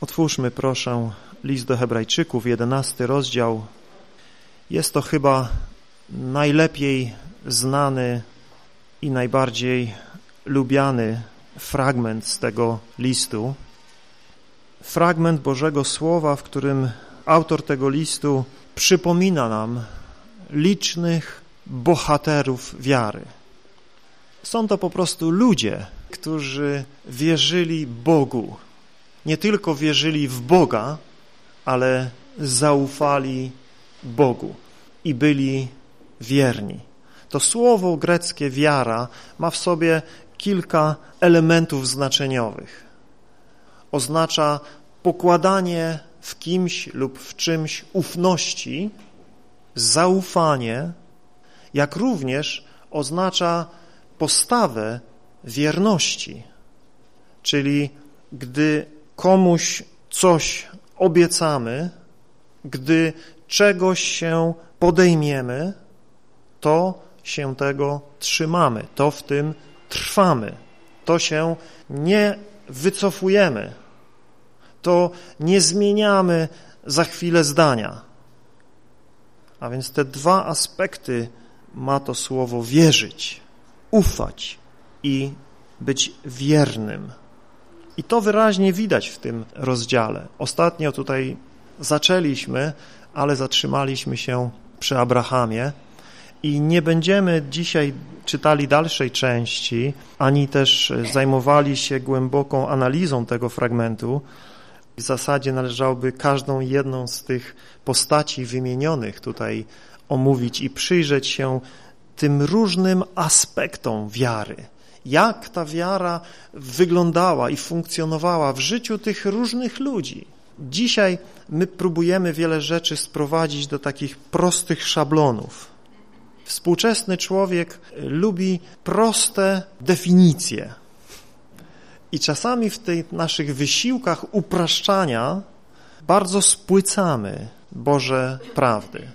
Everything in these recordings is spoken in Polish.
Otwórzmy proszę list do Hebrajczyków, jedenasty rozdział. Jest to chyba najlepiej znany i najbardziej lubiany fragment z tego listu. Fragment Bożego Słowa, w którym autor tego listu przypomina nam licznych bohaterów wiary. Są to po prostu ludzie, którzy wierzyli Bogu. Nie tylko wierzyli w Boga, ale zaufali Bogu i byli wierni. To słowo greckie wiara ma w sobie kilka elementów znaczeniowych. Oznacza pokładanie w kimś lub w czymś ufności, zaufanie, jak również oznacza postawę wierności. Czyli gdy komuś coś obiecamy, gdy czegoś się podejmiemy, to się tego trzymamy, to w tym trwamy, to się nie wycofujemy, to nie zmieniamy za chwilę zdania. A więc te dwa aspekty ma to słowo wierzyć, ufać i być wiernym. I to wyraźnie widać w tym rozdziale. Ostatnio tutaj zaczęliśmy, ale zatrzymaliśmy się przy Abrahamie i nie będziemy dzisiaj czytali dalszej części, ani też zajmowali się głęboką analizą tego fragmentu. W zasadzie należałoby każdą jedną z tych postaci wymienionych tutaj omówić i przyjrzeć się tym różnym aspektom wiary. Jak ta wiara wyglądała i funkcjonowała w życiu tych różnych ludzi. Dzisiaj my próbujemy wiele rzeczy sprowadzić do takich prostych szablonów. Współczesny człowiek lubi proste definicje. I czasami w tych naszych wysiłkach upraszczania bardzo spłycamy Boże prawdy.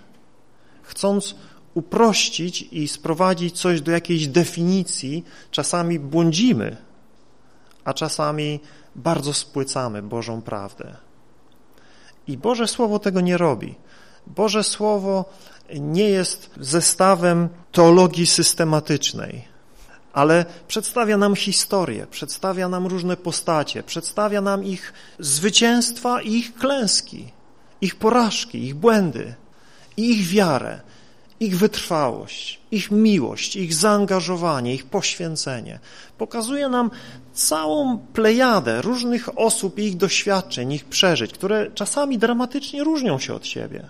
Chcąc uprościć i sprowadzić coś do jakiejś definicji, czasami błądzimy, a czasami bardzo spłycamy Bożą prawdę. I Boże Słowo tego nie robi. Boże Słowo nie jest zestawem teologii systematycznej, ale przedstawia nam historię, przedstawia nam różne postacie, przedstawia nam ich zwycięstwa i ich klęski, ich porażki, ich błędy i ich wiarę, ich wytrwałość, ich miłość, ich zaangażowanie, ich poświęcenie. Pokazuje nam całą plejadę różnych osób i ich doświadczeń, ich przeżyć, które czasami dramatycznie różnią się od siebie.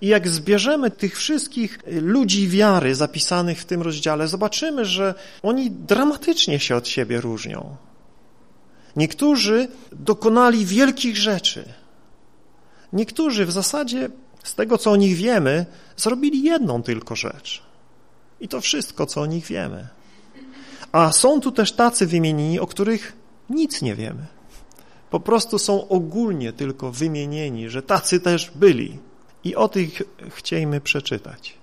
I jak zbierzemy tych wszystkich ludzi wiary zapisanych w tym rozdziale, zobaczymy, że oni dramatycznie się od siebie różnią. Niektórzy dokonali wielkich rzeczy. Niektórzy w zasadzie z tego, co o nich wiemy, zrobili jedną tylko rzecz. I to wszystko, co o nich wiemy. A są tu też tacy wymienieni, o których nic nie wiemy. Po prostu są ogólnie tylko wymienieni, że tacy też byli. I o tych chciejmy przeczytać.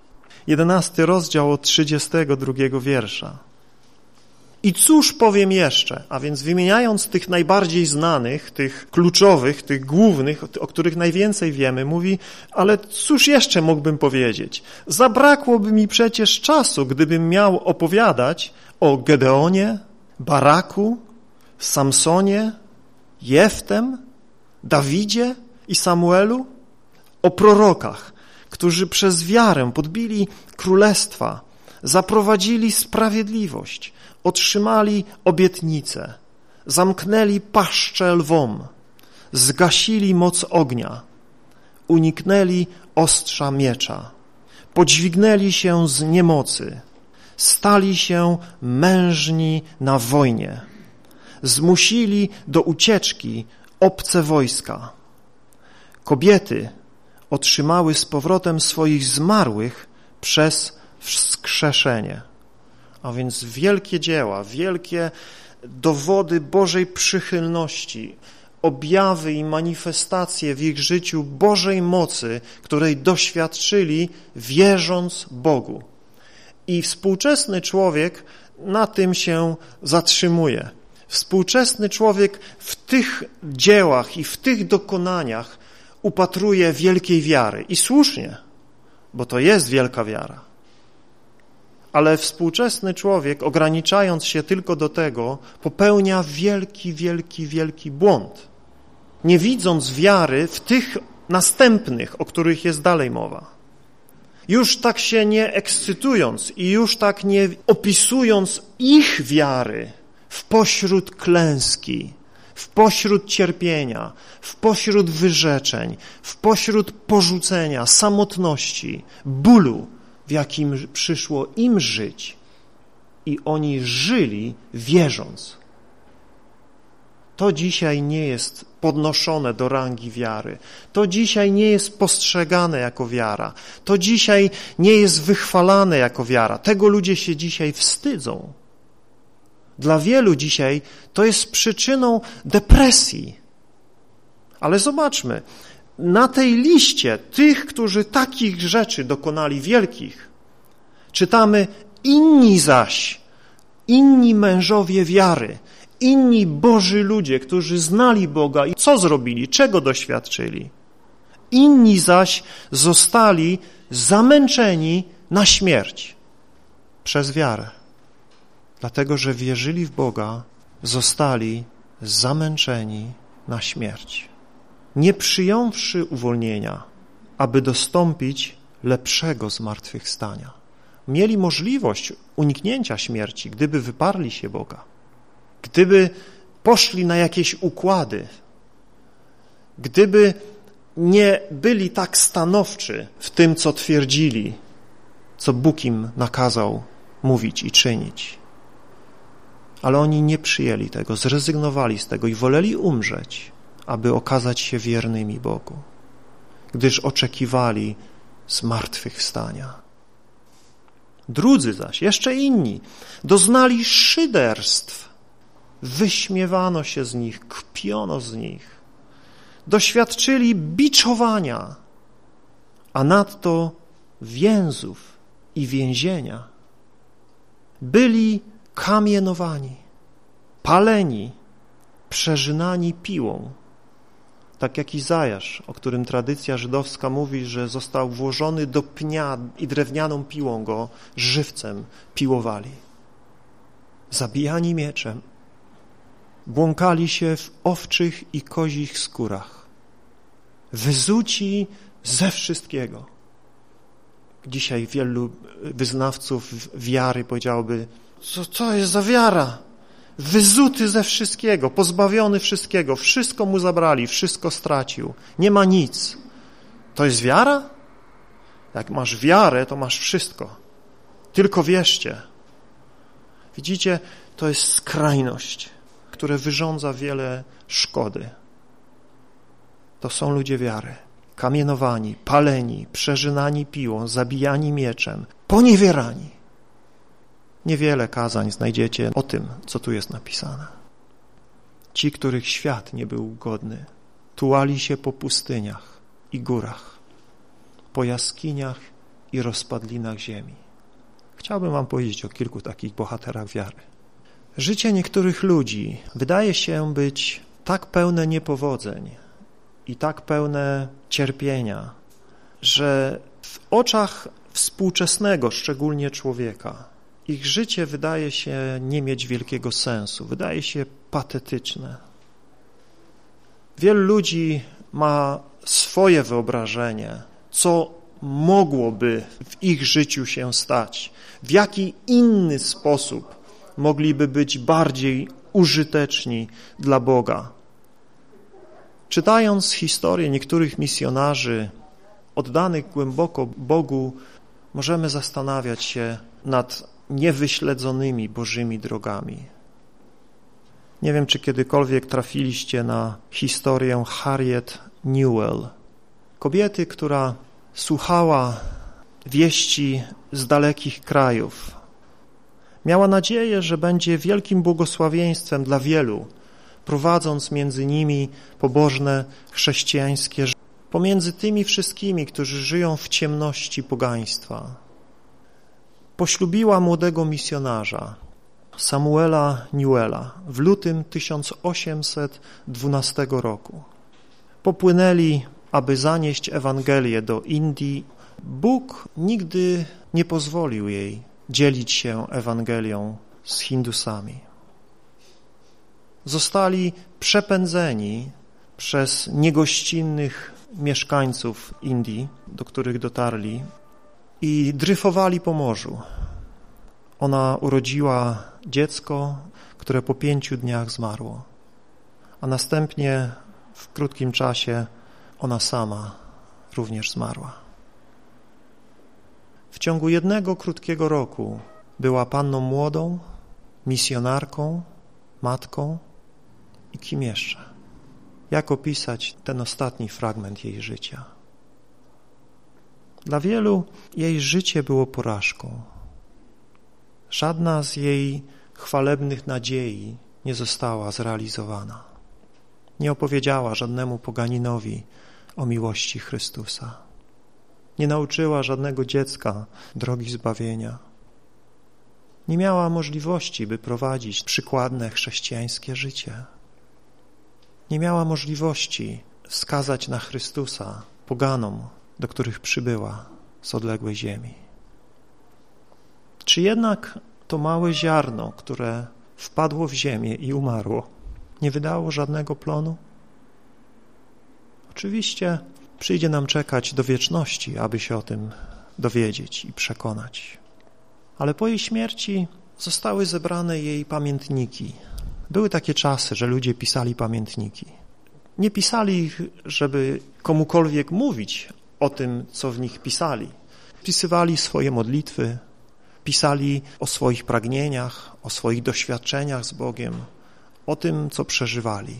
Jedenasty rozdział od 32 wiersza. I cóż powiem jeszcze? A więc wymieniając tych najbardziej znanych, tych kluczowych, tych głównych, o których najwięcej wiemy, mówi, ale cóż jeszcze mógłbym powiedzieć? Zabrakłoby mi przecież czasu, gdybym miał opowiadać o Gedeonie, Baraku, Samsonie, Jeftem, Dawidzie i Samuelu, o prorokach, którzy przez wiarę podbili królestwa, zaprowadzili sprawiedliwość, otrzymali obietnicę, zamknęli paszczę lwom, zgasili moc ognia, uniknęli ostrza miecza, podźwignęli się z niemocy, stali się mężni na wojnie, zmusili do ucieczki obce wojska. Kobiety otrzymały z powrotem swoich zmarłych przez wskrzeszenie. A więc wielkie dzieła, wielkie dowody Bożej przychylności, objawy i manifestacje w ich życiu Bożej mocy, której doświadczyli wierząc Bogu. I współczesny człowiek na tym się zatrzymuje. Współczesny człowiek w tych dziełach i w tych dokonaniach upatruje wielkiej wiary. I słusznie, bo to jest wielka wiara. Ale współczesny człowiek, ograniczając się tylko do tego, popełnia wielki, wielki, wielki błąd, nie widząc wiary w tych następnych, o których jest dalej mowa. Już tak się nie ekscytując i już tak nie opisując ich wiary w pośród klęski, w pośród cierpienia, w pośród wyrzeczeń, w pośród porzucenia, samotności, bólu, w jakim przyszło im żyć. I oni żyli wierząc. To dzisiaj nie jest podnoszone do rangi wiary. To dzisiaj nie jest postrzegane jako wiara. To dzisiaj nie jest wychwalane jako wiara. Tego ludzie się dzisiaj wstydzą. Dla wielu dzisiaj to jest przyczyną depresji. Ale zobaczmy, na tej liście tych, którzy takich rzeczy dokonali wielkich, czytamy inni zaś, inni mężowie wiary, inni Boży ludzie, którzy znali Boga i co zrobili, czego doświadczyli. Inni zaś zostali zamęczeni na śmierć przez wiarę. Dlatego, że wierzyli w Boga, zostali zamęczeni na śmierć. Nie przyjąwszy uwolnienia, aby dostąpić lepszego zmartwychwstania. Mieli możliwość uniknięcia śmierci, gdyby wyparli się Boga gdyby poszli na jakieś układy, gdyby nie byli tak stanowczy w tym, co twierdzili, co Bóg im nakazał mówić i czynić. Ale oni nie przyjęli tego, zrezygnowali z tego i woleli umrzeć, aby okazać się wiernymi Bogu, gdyż oczekiwali zmartwychwstania. Drudzy zaś, jeszcze inni, doznali szyderstw wyśmiewano się z nich, kpiono z nich, doświadczyli biczowania, a nadto więzów i więzienia. Byli kamienowani, paleni, przeżynani piłą, tak jak Izajasz, o którym tradycja żydowska mówi, że został włożony do pnia i drewnianą piłą go żywcem piłowali. Zabijani mieczem, błąkali się w owczych i kozich skórach, wyzuci ze wszystkiego. Dzisiaj wielu wyznawców wiary powiedziałoby, co to jest za wiara? Wyzuty ze wszystkiego, pozbawiony wszystkiego, wszystko mu zabrali, wszystko stracił, nie ma nic. To jest wiara? Jak masz wiarę, to masz wszystko. Tylko wierzcie. Widzicie, to jest skrajność które wyrządza wiele szkody. To są ludzie wiary, kamienowani, paleni, przeżynani piłą, zabijani mieczem, poniewierani. Niewiele kazań znajdziecie o tym, co tu jest napisane. Ci, których świat nie był godny, tułali się po pustyniach i górach, po jaskiniach i rozpadlinach ziemi. Chciałbym wam powiedzieć o kilku takich bohaterach wiary. Życie niektórych ludzi wydaje się być tak pełne niepowodzeń i tak pełne cierpienia, że w oczach współczesnego, szczególnie człowieka, ich życie wydaje się nie mieć wielkiego sensu, wydaje się patetyczne. Wielu ludzi ma swoje wyobrażenie, co mogłoby w ich życiu się stać, w jaki inny sposób mogliby być bardziej użyteczni dla Boga. Czytając historię niektórych misjonarzy oddanych głęboko Bogu, możemy zastanawiać się nad niewyśledzonymi Bożymi drogami. Nie wiem, czy kiedykolwiek trafiliście na historię Harriet Newell, kobiety, która słuchała wieści z dalekich krajów, Miała nadzieję, że będzie wielkim błogosławieństwem dla wielu, prowadząc między nimi pobożne chrześcijańskie życie, pomiędzy tymi wszystkimi, którzy żyją w ciemności pogaństwa. Poślubiła młodego misjonarza, Samuela Newella w lutym 1812 roku. Popłynęli, aby zanieść Ewangelię do Indii. Bóg nigdy nie pozwolił jej dzielić się Ewangelią z Hindusami. Zostali przepędzeni przez niegościnnych mieszkańców Indii, do których dotarli i dryfowali po morzu. Ona urodziła dziecko, które po pięciu dniach zmarło, a następnie w krótkim czasie ona sama również zmarła. W ciągu jednego krótkiego roku była panną młodą, misjonarką, matką i kim jeszcze? Jak opisać ten ostatni fragment jej życia? Dla wielu jej życie było porażką. Żadna z jej chwalebnych nadziei nie została zrealizowana. Nie opowiedziała żadnemu poganinowi o miłości Chrystusa. Nie nauczyła żadnego dziecka drogi zbawienia. Nie miała możliwości, by prowadzić przykładne chrześcijańskie życie. Nie miała możliwości wskazać na Chrystusa poganom, do których przybyła z odległej ziemi. Czy jednak to małe ziarno, które wpadło w ziemię i umarło, nie wydało żadnego plonu? Oczywiście przyjdzie nam czekać do wieczności, aby się o tym dowiedzieć i przekonać. Ale po jej śmierci zostały zebrane jej pamiętniki. Były takie czasy, że ludzie pisali pamiętniki. Nie pisali ich, żeby komukolwiek mówić o tym, co w nich pisali. Pisywali swoje modlitwy, pisali o swoich pragnieniach, o swoich doświadczeniach z Bogiem, o tym, co przeżywali.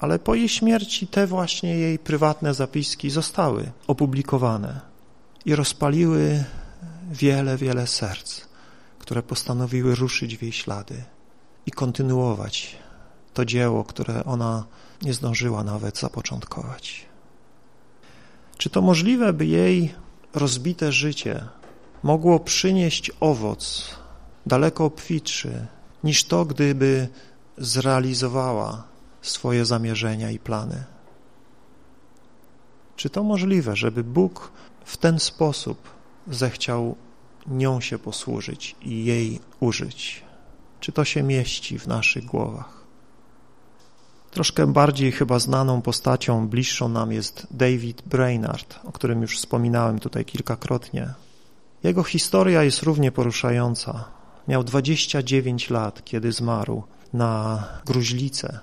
Ale po jej śmierci te właśnie jej prywatne zapiski zostały opublikowane i rozpaliły wiele, wiele serc, które postanowiły ruszyć w jej ślady i kontynuować to dzieło, które ona nie zdążyła nawet zapoczątkować. Czy to możliwe, by jej rozbite życie mogło przynieść owoc daleko obfitszy niż to, gdyby zrealizowała swoje zamierzenia i plany? Czy to możliwe, żeby Bóg w ten sposób zechciał nią się posłużyć i jej użyć? Czy to się mieści w naszych głowach? Troszkę bardziej chyba znaną postacią, bliższą nam jest David Brainerd, o którym już wspominałem tutaj kilkakrotnie. Jego historia jest równie poruszająca. Miał 29 lat, kiedy zmarł na gruźlicę.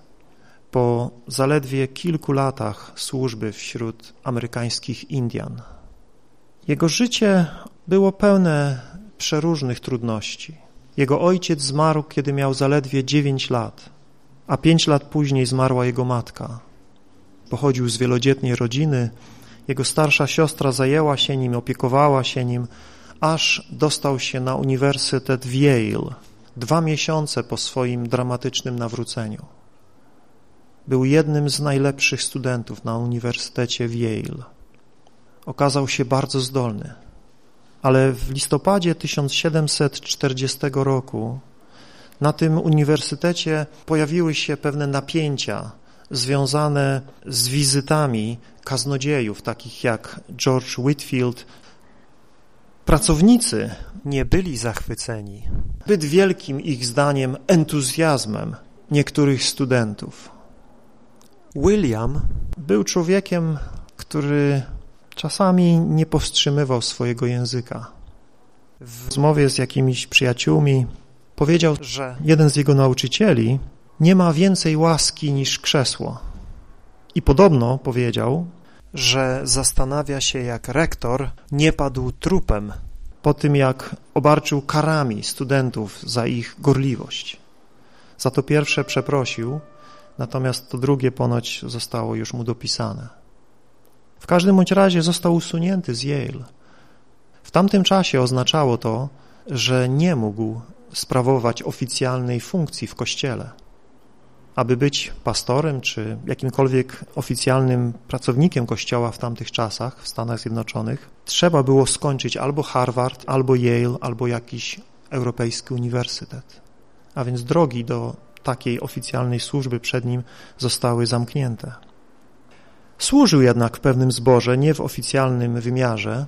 Po zaledwie kilku latach służby wśród amerykańskich Indian. Jego życie było pełne przeróżnych trudności. Jego ojciec zmarł, kiedy miał zaledwie 9 lat a pięć lat później zmarła jego matka. Pochodził z wielodzietnej rodziny, jego starsza siostra zajęła się nim, opiekowała się nim, aż dostał się na uniwersytet w Yale, dwa miesiące po swoim dramatycznym nawróceniu. Był jednym z najlepszych studentów na uniwersytecie w Yale. Okazał się bardzo zdolny, ale w listopadzie 1740 roku na tym uniwersytecie pojawiły się pewne napięcia związane z wizytami kaznodziejów, takich jak George Whitfield. Pracownicy nie byli zachwyceni zbyt wielkim ich zdaniem entuzjazmem niektórych studentów. William był człowiekiem, który czasami nie powstrzymywał swojego języka. W rozmowie z jakimiś przyjaciółmi powiedział, że jeden z jego nauczycieli nie ma więcej łaski niż krzesło. I podobno powiedział, że zastanawia się, jak rektor nie padł trupem po tym, jak obarczył karami studentów za ich gorliwość. Za to pierwsze przeprosił, natomiast to drugie ponoć zostało już mu dopisane. W każdym bądź razie został usunięty z Yale. W tamtym czasie oznaczało to, że nie mógł sprawować oficjalnej funkcji w Kościele. Aby być pastorem czy jakimkolwiek oficjalnym pracownikiem Kościoła w tamtych czasach w Stanach Zjednoczonych, trzeba było skończyć albo Harvard, albo Yale, albo jakiś europejski uniwersytet. a więc drogi do takiej oficjalnej służby przed nim zostały zamknięte. Służył jednak w pewnym zborze, nie w oficjalnym wymiarze,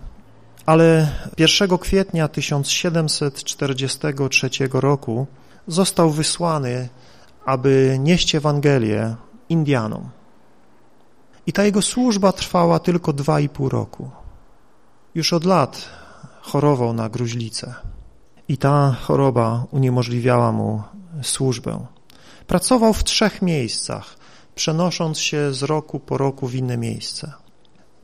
ale 1 kwietnia 1743 roku został wysłany, aby nieść Ewangelię Indianom. I ta jego służba trwała tylko dwa i pół roku. Już od lat chorował na gruźlicę i ta choroba uniemożliwiała mu służbę. Pracował w trzech miejscach, przenosząc się z roku po roku w inne miejsce.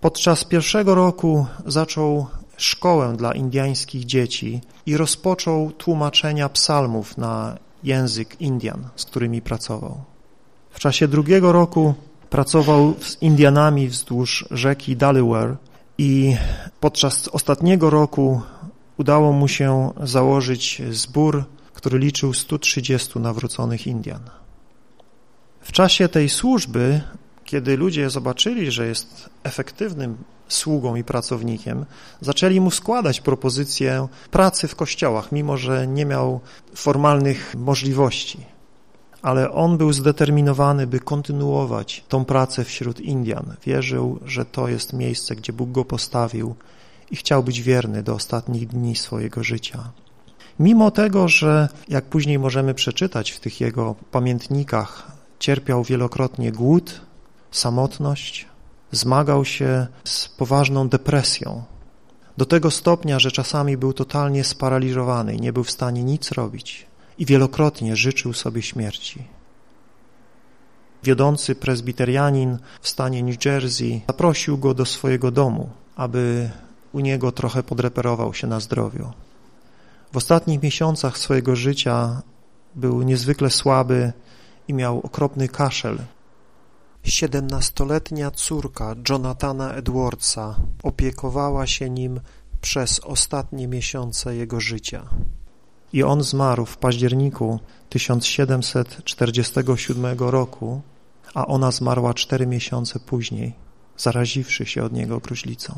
Podczas pierwszego roku zaczął szkołę dla indiańskich dzieci i rozpoczął tłumaczenia psalmów na język Indian, z którymi pracował. W czasie drugiego roku pracował z Indianami wzdłuż rzeki Delaware i podczas ostatniego roku udało mu się założyć zbór, który liczył 130 nawróconych Indian. W czasie tej służby, kiedy ludzie zobaczyli, że jest efektywnym sługą i pracownikiem, zaczęli mu składać propozycję pracy w kościołach, mimo że nie miał formalnych możliwości. Ale on był zdeterminowany, by kontynuować tą pracę wśród Indian. Wierzył, że to jest miejsce, gdzie Bóg go postawił i chciał być wierny do ostatnich dni swojego życia. Mimo tego, że jak później możemy przeczytać w tych jego pamiętnikach, cierpiał wielokrotnie głód, samotność, zmagał się z poważną depresją. Do tego stopnia, że czasami był totalnie sparaliżowany i nie był w stanie nic robić i wielokrotnie życzył sobie śmierci. Wiodący prezbiterianin w stanie New Jersey zaprosił go do swojego domu, aby u niego trochę podreperował się na zdrowiu. W ostatnich miesiącach swojego życia był niezwykle słaby i miał okropny kaszel. Siedemnastoletnia córka Jonathana Edwardsa opiekowała się nim przez ostatnie miesiące jego życia. I on zmarł w październiku 1747 roku, a ona zmarła cztery miesiące później, zaraziwszy się od niego gruźlicą.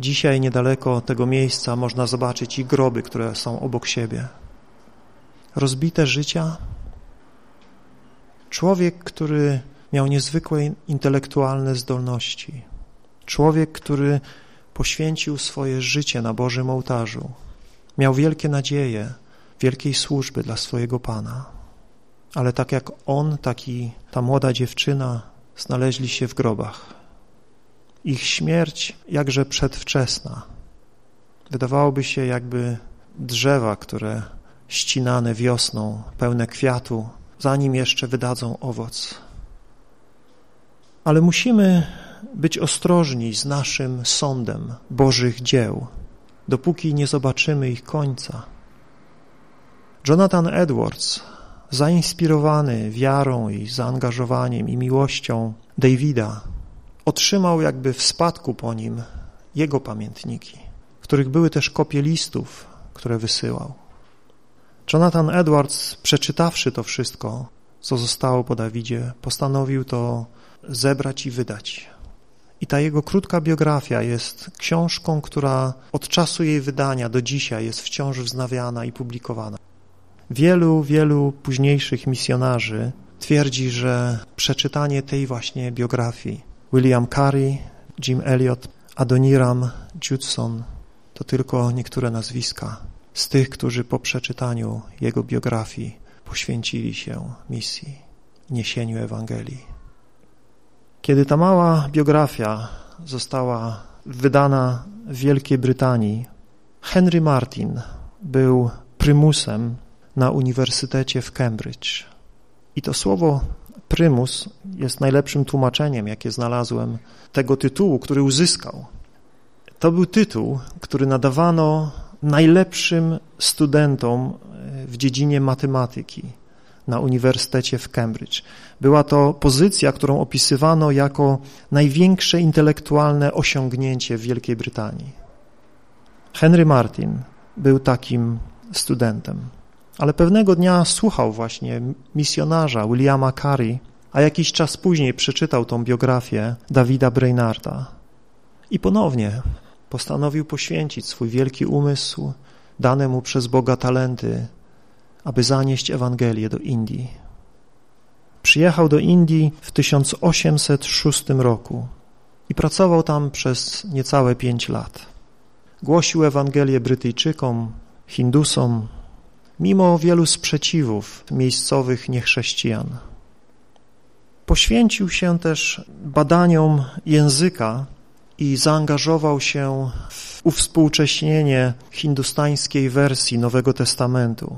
Dzisiaj niedaleko tego miejsca można zobaczyć ich groby, które są obok siebie. Rozbite życia. Człowiek, który miał niezwykłe intelektualne zdolności. Człowiek, który poświęcił swoje życie na Bożym ołtarzu. Miał wielkie nadzieje, wielkiej służby dla swojego Pana. Ale tak jak on, tak i ta młoda dziewczyna znaleźli się w grobach. Ich śmierć jakże przedwczesna. Wydawałoby się jakby drzewa, które ścinane wiosną, pełne kwiatu, zanim jeszcze wydadzą owoc. Ale musimy być ostrożni z naszym sądem Bożych dzieł, dopóki nie zobaczymy ich końca. Jonathan Edwards, zainspirowany wiarą i zaangażowaniem i miłością Davida, otrzymał jakby w spadku po nim jego pamiętniki, w których były też kopie listów, które wysyłał. Jonathan Edwards, przeczytawszy to wszystko, co zostało po Dawidzie, postanowił to zebrać i wydać. I ta jego krótka biografia jest książką, która od czasu jej wydania do dzisiaj jest wciąż wznawiana i publikowana. Wielu, wielu późniejszych misjonarzy twierdzi, że przeczytanie tej właśnie biografii William Carey, Jim Elliot, Adoniram Judson to tylko niektóre nazwiska z tych, którzy po przeczytaniu jego biografii poświęcili się misji, niesieniu Ewangelii. Kiedy ta mała biografia została wydana w Wielkiej Brytanii, Henry Martin był prymusem na Uniwersytecie w Cambridge. I to słowo prymus jest najlepszym tłumaczeniem, jakie znalazłem tego tytułu, który uzyskał. To był tytuł, który nadawano najlepszym studentom w dziedzinie matematyki na Uniwersytecie w Cambridge. Była to pozycja, którą opisywano jako największe intelektualne osiągnięcie w Wielkiej Brytanii. Henry Martin był takim studentem. Ale pewnego dnia słuchał właśnie misjonarza Williama Carey, a jakiś czas później przeczytał tą biografię Dawida Brainarda. I ponownie postanowił poświęcić swój wielki umysł, dane mu przez Boga talenty, aby zanieść Ewangelię do Indii. Przyjechał do Indii w 1806 roku i pracował tam przez niecałe pięć lat. Głosił Ewangelię Brytyjczykom, Hindusom, mimo wielu sprzeciwów miejscowych niechrześcijan. Poświęcił się też badaniom języka i zaangażował się w uwspółcześnienie hindustańskiej wersji Nowego Testamentu.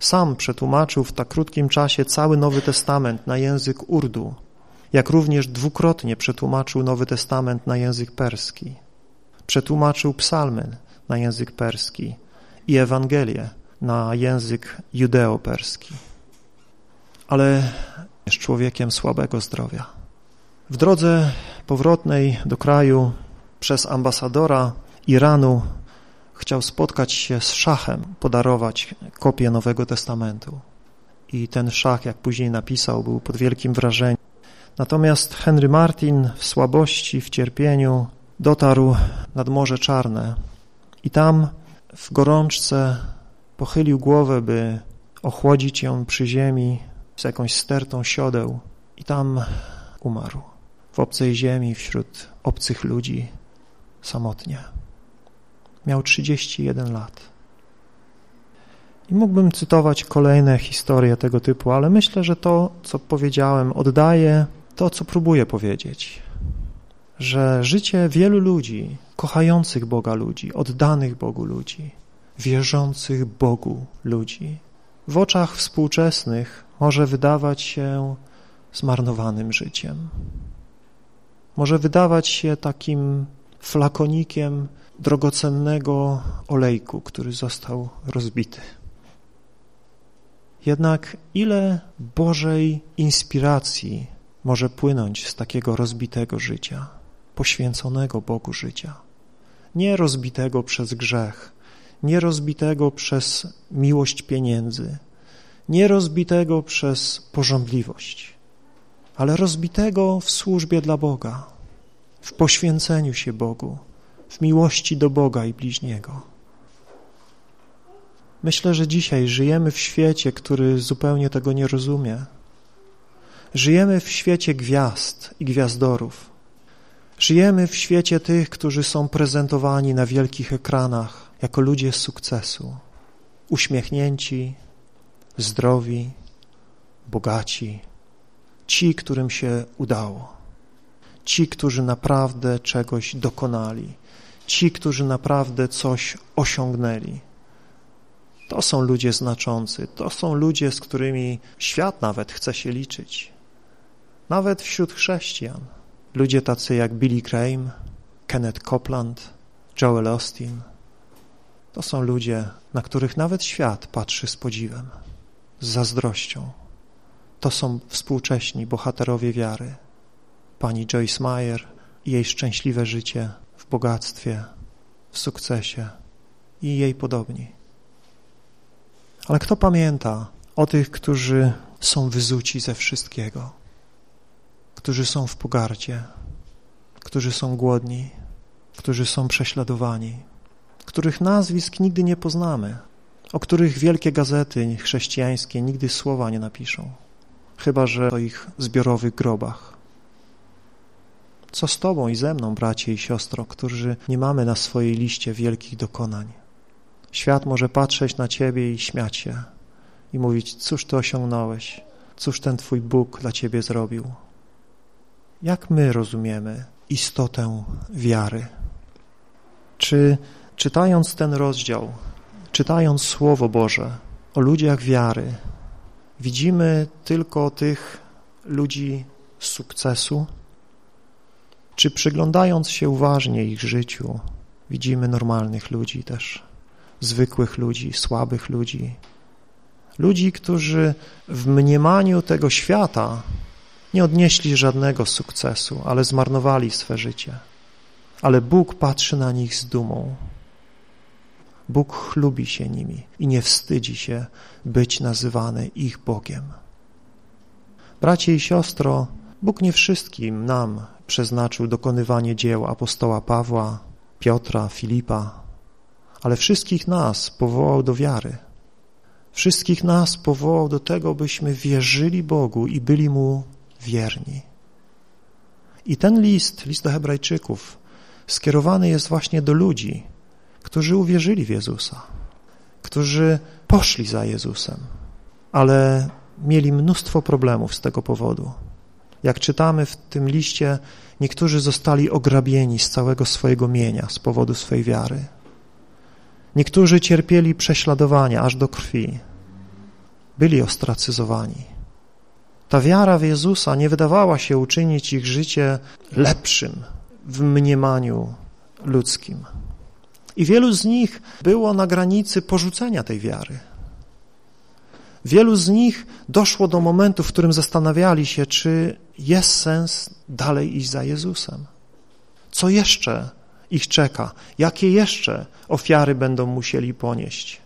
Sam przetłumaczył w tak krótkim czasie cały Nowy Testament na język urdu, jak również dwukrotnie przetłumaczył Nowy Testament na język perski. Przetłumaczył psalmy na język perski i Ewangelię na język judeo-perski. Ale jest człowiekiem słabego zdrowia. W drodze powrotnej do kraju przez ambasadora Iranu chciał spotkać się z szachem, podarować kopię Nowego Testamentu. I ten szach, jak później napisał, był pod wielkim wrażeniem. Natomiast Henry Martin w słabości, w cierpieniu dotarł nad Morze Czarne i tam w gorączce pochylił głowę, by ochłodzić ją przy ziemi z jakąś stertą siodeł i tam umarł w obcej ziemi, wśród obcych ludzi, samotnie. Miał 31 lat. I mógłbym cytować kolejne historie tego typu, ale myślę, że to, co powiedziałem, oddaje to, co próbuję powiedzieć. Że życie wielu ludzi, kochających Boga ludzi, oddanych Bogu ludzi, wierzących Bogu ludzi, w oczach współczesnych może wydawać się zmarnowanym życiem. Może wydawać się takim flakonikiem drogocennego olejku, który został rozbity. Jednak ile Bożej inspiracji może płynąć z takiego rozbitego życia, poświęconego Bogu życia, nie rozbitego przez grzech, nie rozbitego przez miłość pieniędzy, nie rozbitego przez porządliwość, ale rozbitego w służbie dla Boga, w poświęceniu się Bogu, w miłości do Boga i bliźniego. Myślę, że dzisiaj żyjemy w świecie, który zupełnie tego nie rozumie. Żyjemy w świecie gwiazd i gwiazdorów. Żyjemy w świecie tych, którzy są prezentowani na wielkich ekranach jako ludzie sukcesu, uśmiechnięci, zdrowi, bogaci, ci, którym się udało, ci, którzy naprawdę czegoś dokonali, ci, którzy naprawdę coś osiągnęli. To są ludzie znaczący, to są ludzie, z którymi świat nawet chce się liczyć. Nawet wśród chrześcijan. Ludzie tacy jak Billy Graham, Kenneth Copeland, Joel Austin. To są ludzie, na których nawet świat patrzy z podziwem, z zazdrością. To są współcześni bohaterowie wiary. Pani Joyce Meyer i jej szczęśliwe życie bogactwie, w sukcesie i jej podobni. Ale kto pamięta o tych, którzy są wyzuci ze wszystkiego, którzy są w pogardzie, którzy są głodni, którzy są prześladowani, których nazwisk nigdy nie poznamy, o których wielkie gazety chrześcijańskie nigdy słowa nie napiszą, chyba że o ich zbiorowych grobach. Co z Tobą i ze mną, bracie i siostro, którzy nie mamy na swojej liście wielkich dokonań? Świat może patrzeć na Ciebie i śmiać się i mówić, cóż Ty osiągnąłeś, cóż ten Twój Bóg dla Ciebie zrobił. Jak my rozumiemy istotę wiary? Czy czytając ten rozdział, czytając Słowo Boże o ludziach wiary, widzimy tylko tych ludzi sukcesu, czy przyglądając się uważnie ich życiu, widzimy normalnych ludzi też, zwykłych ludzi, słabych ludzi, ludzi, którzy w mniemaniu tego świata nie odnieśli żadnego sukcesu, ale zmarnowali swe życie. Ale Bóg patrzy na nich z dumą. Bóg chlubi się nimi i nie wstydzi się być nazywany ich Bogiem. Bracie i siostro, Bóg nie wszystkim nam przeznaczył dokonywanie dzieł apostoła Pawła, Piotra, Filipa, ale wszystkich nas powołał do wiary. Wszystkich nas powołał do tego, byśmy wierzyli Bogu i byli Mu wierni. I ten list, list do Hebrajczyków, skierowany jest właśnie do ludzi, którzy uwierzyli w Jezusa, którzy poszli za Jezusem, ale mieli mnóstwo problemów z tego powodu. Jak czytamy w tym liście, niektórzy zostali ograbieni z całego swojego mienia z powodu swojej wiary. Niektórzy cierpieli prześladowania aż do krwi. Byli ostracyzowani. Ta wiara w Jezusa nie wydawała się uczynić ich życie lepszym w mniemaniu ludzkim. I wielu z nich było na granicy porzucenia tej wiary. Wielu z nich doszło do momentu, w którym zastanawiali się, czy jest sens dalej iść za Jezusem. Co jeszcze ich czeka? Jakie jeszcze ofiary będą musieli ponieść?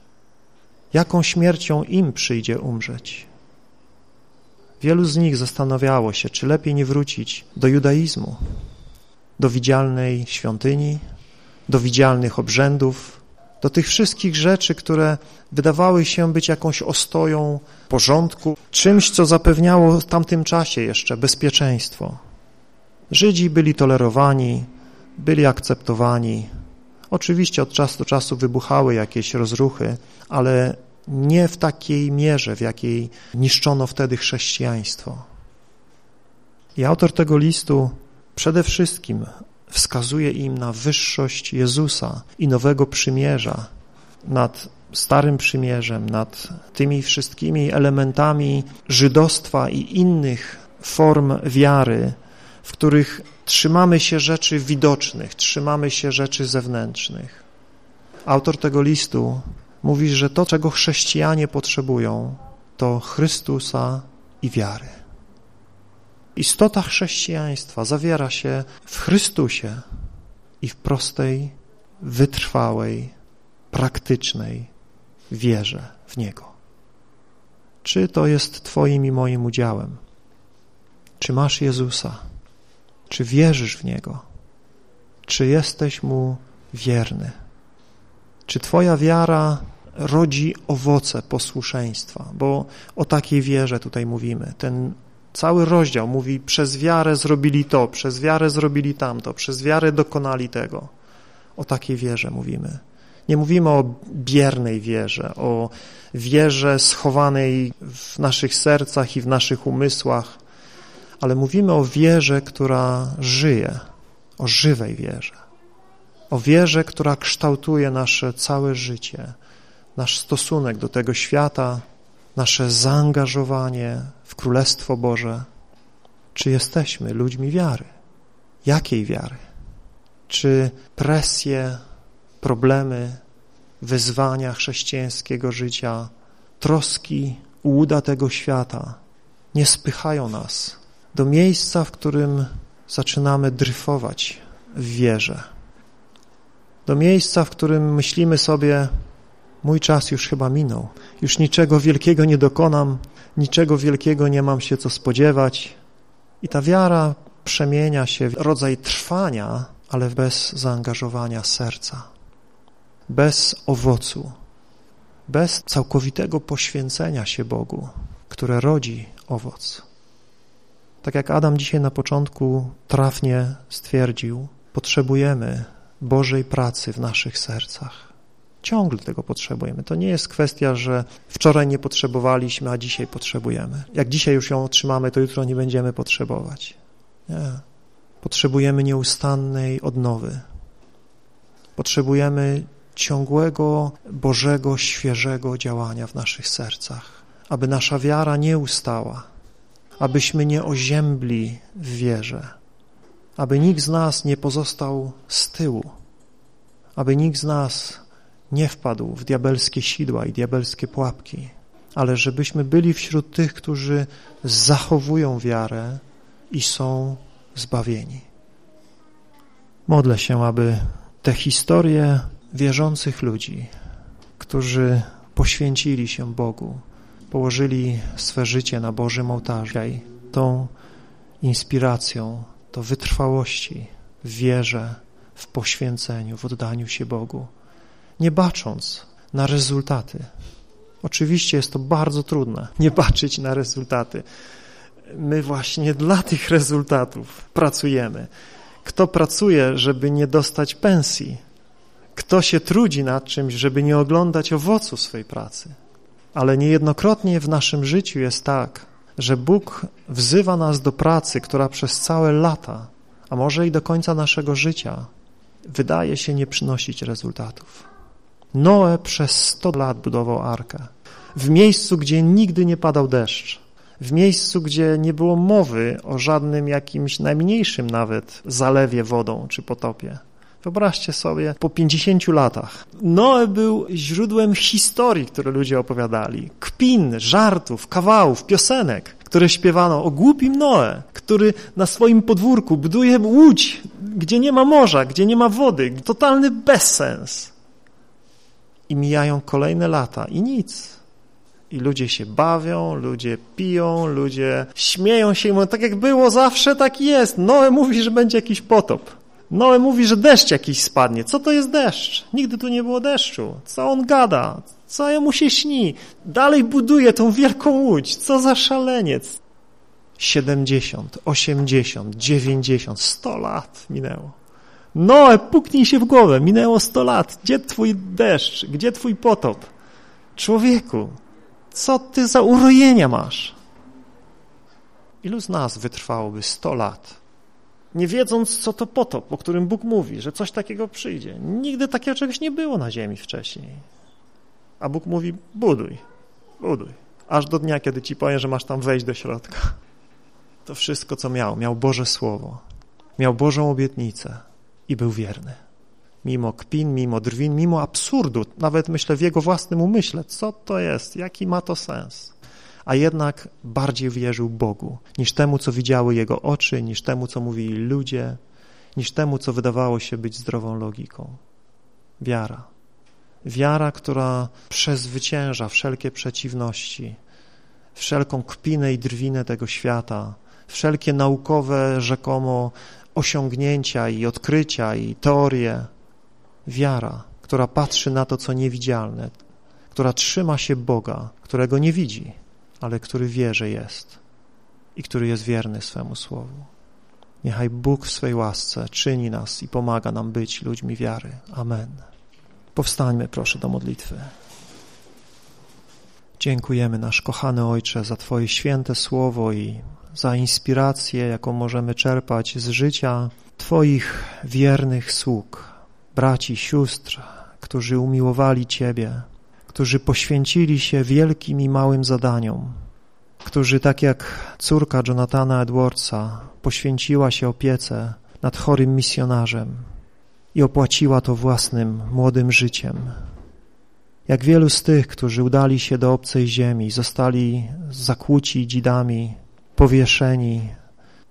Jaką śmiercią im przyjdzie umrzeć? Wielu z nich zastanawiało się, czy lepiej nie wrócić do judaizmu, do widzialnej świątyni, do widzialnych obrzędów, do tych wszystkich rzeczy, które wydawały się być jakąś ostoją porządku, czymś, co zapewniało w tamtym czasie jeszcze bezpieczeństwo. Żydzi byli tolerowani, byli akceptowani. Oczywiście od czasu do czasu wybuchały jakieś rozruchy, ale nie w takiej mierze, w jakiej niszczono wtedy chrześcijaństwo. I autor tego listu przede wszystkim wskazuje im na wyższość Jezusa i nowego przymierza nad Starym Przymierzem, nad tymi wszystkimi elementami żydostwa i innych form wiary, w których trzymamy się rzeczy widocznych, trzymamy się rzeczy zewnętrznych. Autor tego listu mówi, że to, czego chrześcijanie potrzebują, to Chrystusa i wiary. Istota chrześcijaństwa zawiera się w Chrystusie i w prostej, wytrwałej, praktycznej wierze w Niego. Czy to jest Twoim i moim udziałem? Czy masz Jezusa? Czy wierzysz w Niego? Czy jesteś Mu wierny? Czy Twoja wiara rodzi owoce posłuszeństwa? Bo o takiej wierze tutaj mówimy. Ten Cały rozdział mówi, przez wiarę zrobili to, przez wiarę zrobili tamto, przez wiarę dokonali tego. O takiej wierze mówimy. Nie mówimy o biernej wierze, o wierze schowanej w naszych sercach i w naszych umysłach, ale mówimy o wierze, która żyje, o żywej wierze, o wierze, która kształtuje nasze całe życie, nasz stosunek do tego świata, nasze zaangażowanie w Królestwo Boże, czy jesteśmy ludźmi wiary? Jakiej wiary? Czy presje, problemy, wyzwania chrześcijańskiego życia, troski, łuda tego świata nie spychają nas do miejsca, w którym zaczynamy dryfować w wierze, do miejsca, w którym myślimy sobie, mój czas już chyba minął, już niczego wielkiego nie dokonam, niczego wielkiego nie mam się co spodziewać. I ta wiara przemienia się w rodzaj trwania, ale bez zaangażowania serca, bez owocu, bez całkowitego poświęcenia się Bogu, które rodzi owoc. Tak jak Adam dzisiaj na początku trafnie stwierdził, potrzebujemy Bożej pracy w naszych sercach. Ciągle tego potrzebujemy. To nie jest kwestia, że wczoraj nie potrzebowaliśmy, a dzisiaj potrzebujemy. Jak dzisiaj już ją otrzymamy, to jutro nie będziemy potrzebować. Nie. Potrzebujemy nieustannej odnowy. Potrzebujemy ciągłego, Bożego, świeżego działania w naszych sercach, aby nasza wiara nie ustała, abyśmy nie oziębli w wierze, aby nikt z nas nie pozostał z tyłu, aby nikt z nas nie wpadł w diabelskie sidła i diabelskie pułapki, ale żebyśmy byli wśród tych, którzy zachowują wiarę i są zbawieni. Modlę się, aby te historie wierzących ludzi, którzy poświęcili się Bogu, położyli swe życie na Bożym ołtarzu, tą inspiracją do wytrwałości w wierze, w poświęceniu, w oddaniu się Bogu, nie bacząc na rezultaty, Oczywiście jest to bardzo trudne, nie patrzeć na rezultaty. My właśnie dla tych rezultatów pracujemy. Kto pracuje, żeby nie dostać pensji? Kto się trudzi nad czymś, żeby nie oglądać owocu swej pracy? Ale niejednokrotnie w naszym życiu jest tak, że Bóg wzywa nas do pracy, która przez całe lata, a może i do końca naszego życia, wydaje się nie przynosić rezultatów. Noe przez sto lat budował arkę. W miejscu, gdzie nigdy nie padał deszcz. W miejscu, gdzie nie było mowy o żadnym jakimś najmniejszym nawet zalewie wodą czy potopie. Wyobraźcie sobie, po 50 latach. Noe był źródłem historii, które ludzie opowiadali. Kpin, żartów, kawałów, piosenek, które śpiewano o głupim Noe, który na swoim podwórku buduje łódź, gdzie nie ma morza, gdzie nie ma wody. Totalny bezsens. I mijają kolejne lata i nic. I ludzie się bawią, ludzie piją, ludzie śmieją się i mówią, tak jak było zawsze, tak jest. Noe mówi, że będzie jakiś potop. Noe mówi, że deszcz jakiś spadnie. Co to jest deszcz? Nigdy tu nie było deszczu. Co on gada? Co jemu się śni? Dalej buduje tą wielką łódź. Co za szaleniec. 70, 80, 90, 100 lat minęło. Noe, puknij się w głowę, minęło 100 lat. Gdzie twój deszcz? Gdzie twój potop? Człowieku, co ty za urojenia masz? Ilu z nas wytrwałoby 100 lat, nie wiedząc, co to potop, o którym Bóg mówi, że coś takiego przyjdzie? Nigdy takiego czegoś nie było na ziemi wcześniej. A Bóg mówi, buduj, buduj. Aż do dnia, kiedy ci powiem, że masz tam wejść do środka. To wszystko, co miał. Miał Boże Słowo. Miał Bożą obietnicę i był wierny. Mimo kpin, mimo drwin, mimo absurdu, nawet myślę w jego własnym umyśle, co to jest, jaki ma to sens. A jednak bardziej wierzył Bogu niż temu, co widziały jego oczy, niż temu, co mówili ludzie, niż temu, co wydawało się być zdrową logiką. Wiara. Wiara, która przezwycięża wszelkie przeciwności, wszelką kpinę i drwinę tego świata, wszelkie naukowe rzekomo osiągnięcia i odkrycia i teorie. Wiara, która patrzy na to, co niewidzialne, która trzyma się Boga, którego nie widzi, ale który wie, że jest i który jest wierny swemu słowu. Niechaj Bóg w swej łasce czyni nas i pomaga nam być ludźmi wiary. Amen. Powstańmy proszę do modlitwy. Dziękujemy nasz kochany Ojcze za Twoje święte słowo i za inspirację, jaką możemy czerpać z życia Twoich wiernych sług, braci, sióstr, którzy umiłowali Ciebie, którzy poświęcili się wielkim i małym zadaniom, którzy tak jak córka Jonathana Edwardsa poświęciła się opiece nad chorym misjonarzem i opłaciła to własnym młodym życiem. Jak wielu z tych, którzy udali się do obcej ziemi, zostali zakłóci dzidami, powieszeni,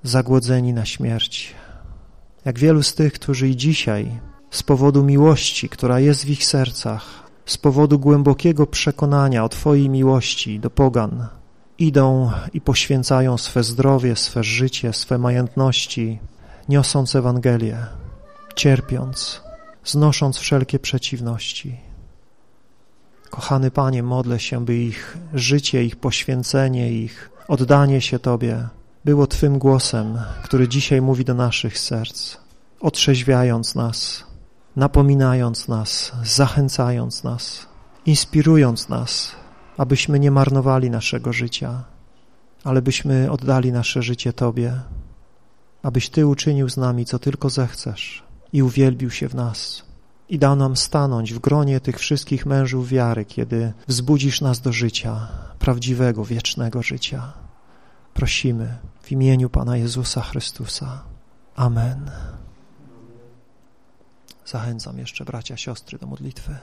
zagłodzeni na śmierć. Jak wielu z tych, którzy i dzisiaj z powodu miłości, która jest w ich sercach, z powodu głębokiego przekonania o Twojej miłości do pogan, idą i poświęcają swe zdrowie, swe życie, swe majątności, niosąc Ewangelię, cierpiąc, znosząc wszelkie przeciwności. Kochany Panie, modlę się, by ich życie, ich poświęcenie, ich oddanie się Tobie było Twym głosem, który dzisiaj mówi do naszych serc, otrzeźwiając nas, napominając nas, zachęcając nas, inspirując nas, abyśmy nie marnowali naszego życia, ale byśmy oddali nasze życie Tobie, abyś Ty uczynił z nami, co tylko zechcesz i uwielbił się w nas i dał nam stanąć w gronie tych wszystkich mężów wiary, kiedy wzbudzisz nas do życia, prawdziwego, wiecznego życia. Prosimy w imieniu Pana Jezusa Chrystusa. Amen. Zachęcam jeszcze bracia, siostry do modlitwy.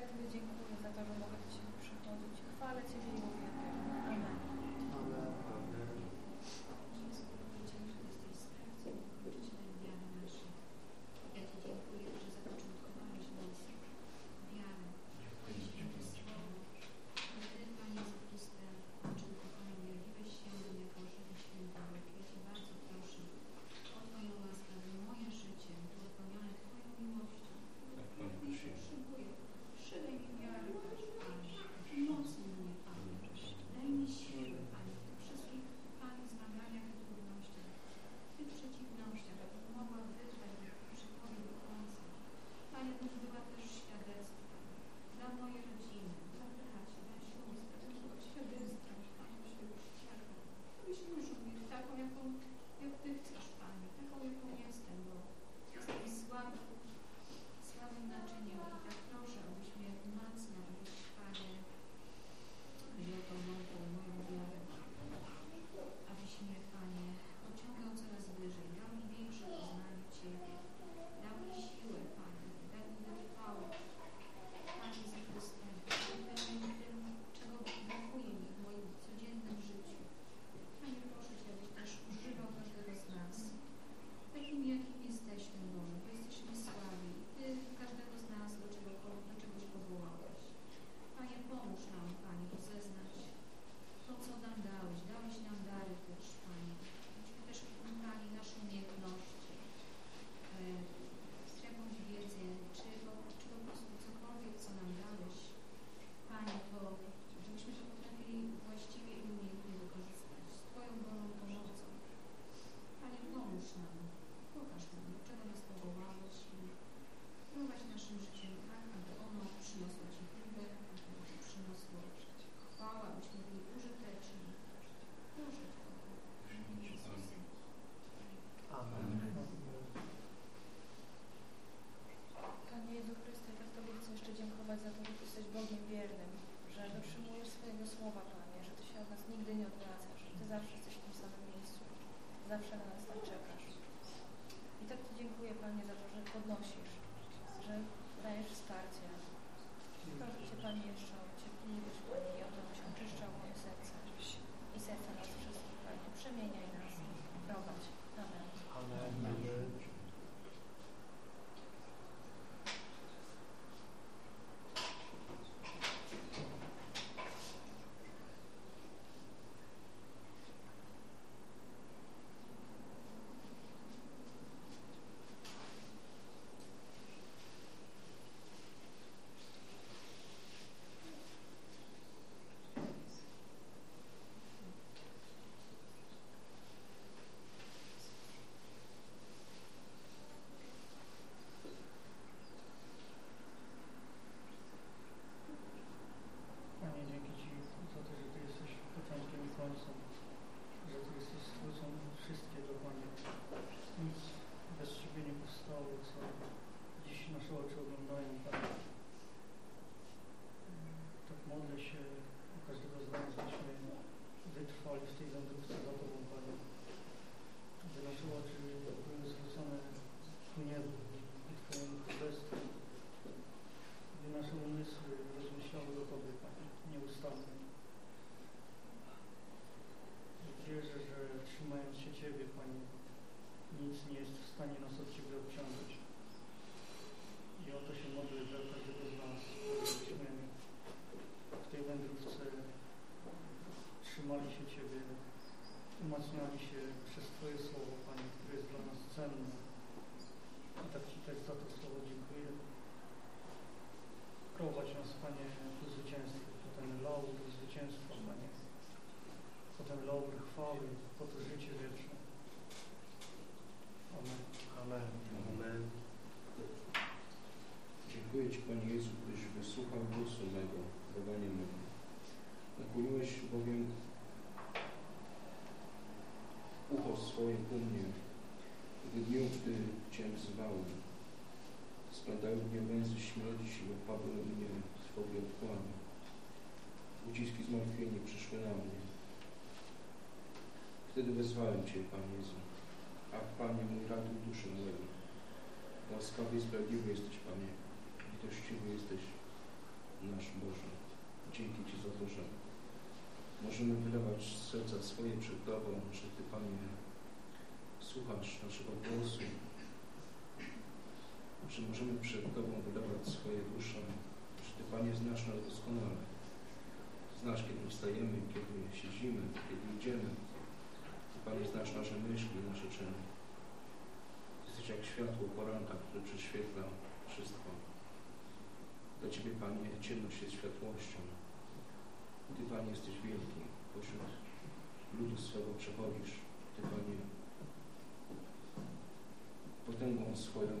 tak Tobie dziękuję za to, że mogę do Ciebie przychodzić. Chwalę Ciebie i mówię. Panie, ku zwycięstwu, potem laur zwycięstwo, Panie, potem laur chwały, potem życie wieczne. Amen. Amen. Amen. Dziękuję Ci, Panie Jezu, gdyż wysłuchał głosu mego, zadanie mego. Nakłoniłeś bowiem ucho swoje ku mnie, w dniu, gdy Cię wzywałem. Spadały mnie węzy śmierci, opadły mnie trwogi otchłani. Uciski zmartwieni przyszły na mnie. Wtedy wezwałem Cię, Panie Jezu. Ach, Panie mój, ratuj duszę moją. Łaskawy i sprawiedliwy jesteś, Panie. Litościwy jesteś nasz Boże. Dzięki Ci za to, że możemy wydawać z serca swoje przed Tobą, że Ty, Panie, słuchasz naszego głosu, że możemy przed Tobą wydawać swoje dusze, że Ty, Panie, znasz nas doskonale. Znasz, kiedy wstajemy, kiedy siedzimy, kiedy idziemy. Panie, znasz nasze myśli, nasze czyny. Jesteś jak światło poranka, które prześwietla wszystko. Dla Ciebie, Panie, ciemność jest światłością. Ty, Panie, jesteś wielki. Pośród ludu swego przechodzisz. Ty, Panie, potęgą swoją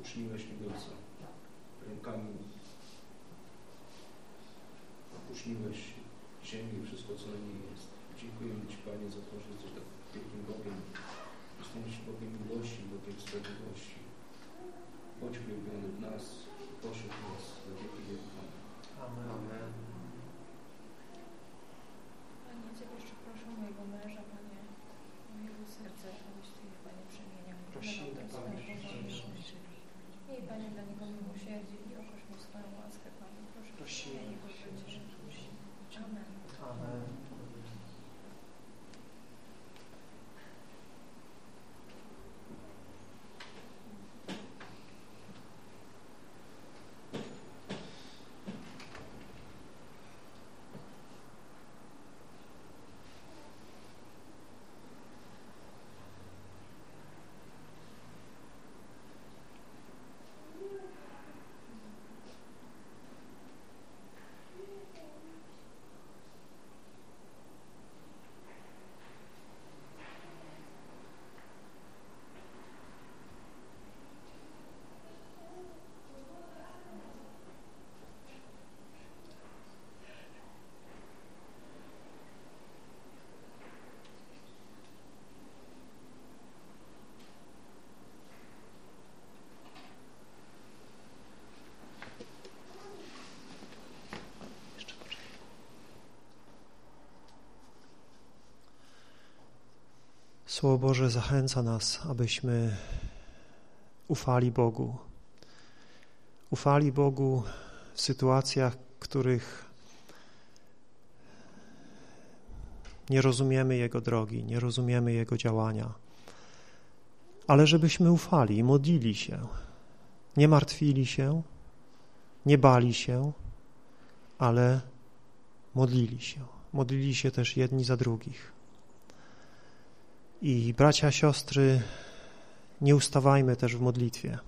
uczniłeś niebiosa. Rękami uczniłeś ziemię i wszystko, co na niej jest. Dziękujemy Ci, Panie, za to, że jesteś tak wielkim Bogiem. Jesteś Bogiem miłości, Bogiem sprawiedliwości. Bądź uwielbiony w nas i pośród nas na wieki wieków. Amen. Amen. Panie, Ciebie jeszcze proszę o mojego męża, Panie, o jego serce, abyś Ty je, Panie, przemieniał. Prosimy, Panie. Miej, Panie, dla niego miłosierdzie i okaż mu swoją łaskę, Panie. Proszę Prosimy. o jego życie. Amen. Amen. Słowo Boże zachęca nas, abyśmy ufali Bogu. Ufali Bogu w sytuacjach, których nie rozumiemy Jego drogi, nie rozumiemy Jego działania, ale żebyśmy ufali i modlili się, nie martwili się, nie bali się, ale modlili się. Modlili się też jedni za drugich. I bracia, siostry, nie ustawajmy też w modlitwie.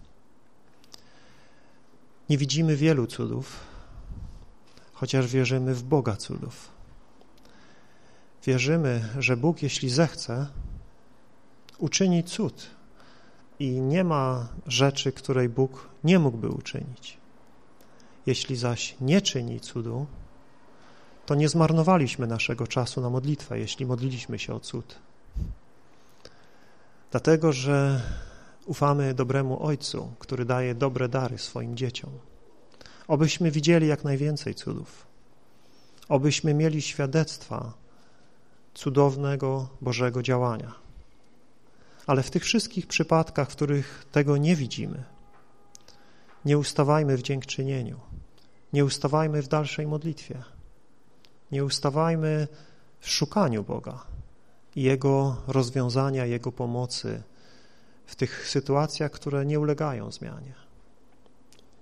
Nie widzimy wielu cudów, chociaż wierzymy w Boga cudów. Wierzymy, że Bóg, jeśli zechce, uczyni cud i nie ma rzeczy, której Bóg nie mógłby uczynić. Jeśli zaś nie czyni cudu, to nie zmarnowaliśmy naszego czasu na modlitwę, jeśli modliliśmy się o cud. Dlatego, że ufamy dobremu Ojcu, który daje dobre dary swoim dzieciom. Obyśmy widzieli jak najwięcej cudów. Obyśmy mieli świadectwa cudownego Bożego działania. Ale w tych wszystkich przypadkach, w których tego nie widzimy, nie ustawajmy w dziękczynieniu, nie ustawajmy w dalszej modlitwie, nie ustawajmy w szukaniu Boga Jego rozwiązania, Jego pomocy w tych sytuacjach, które nie ulegają zmianie.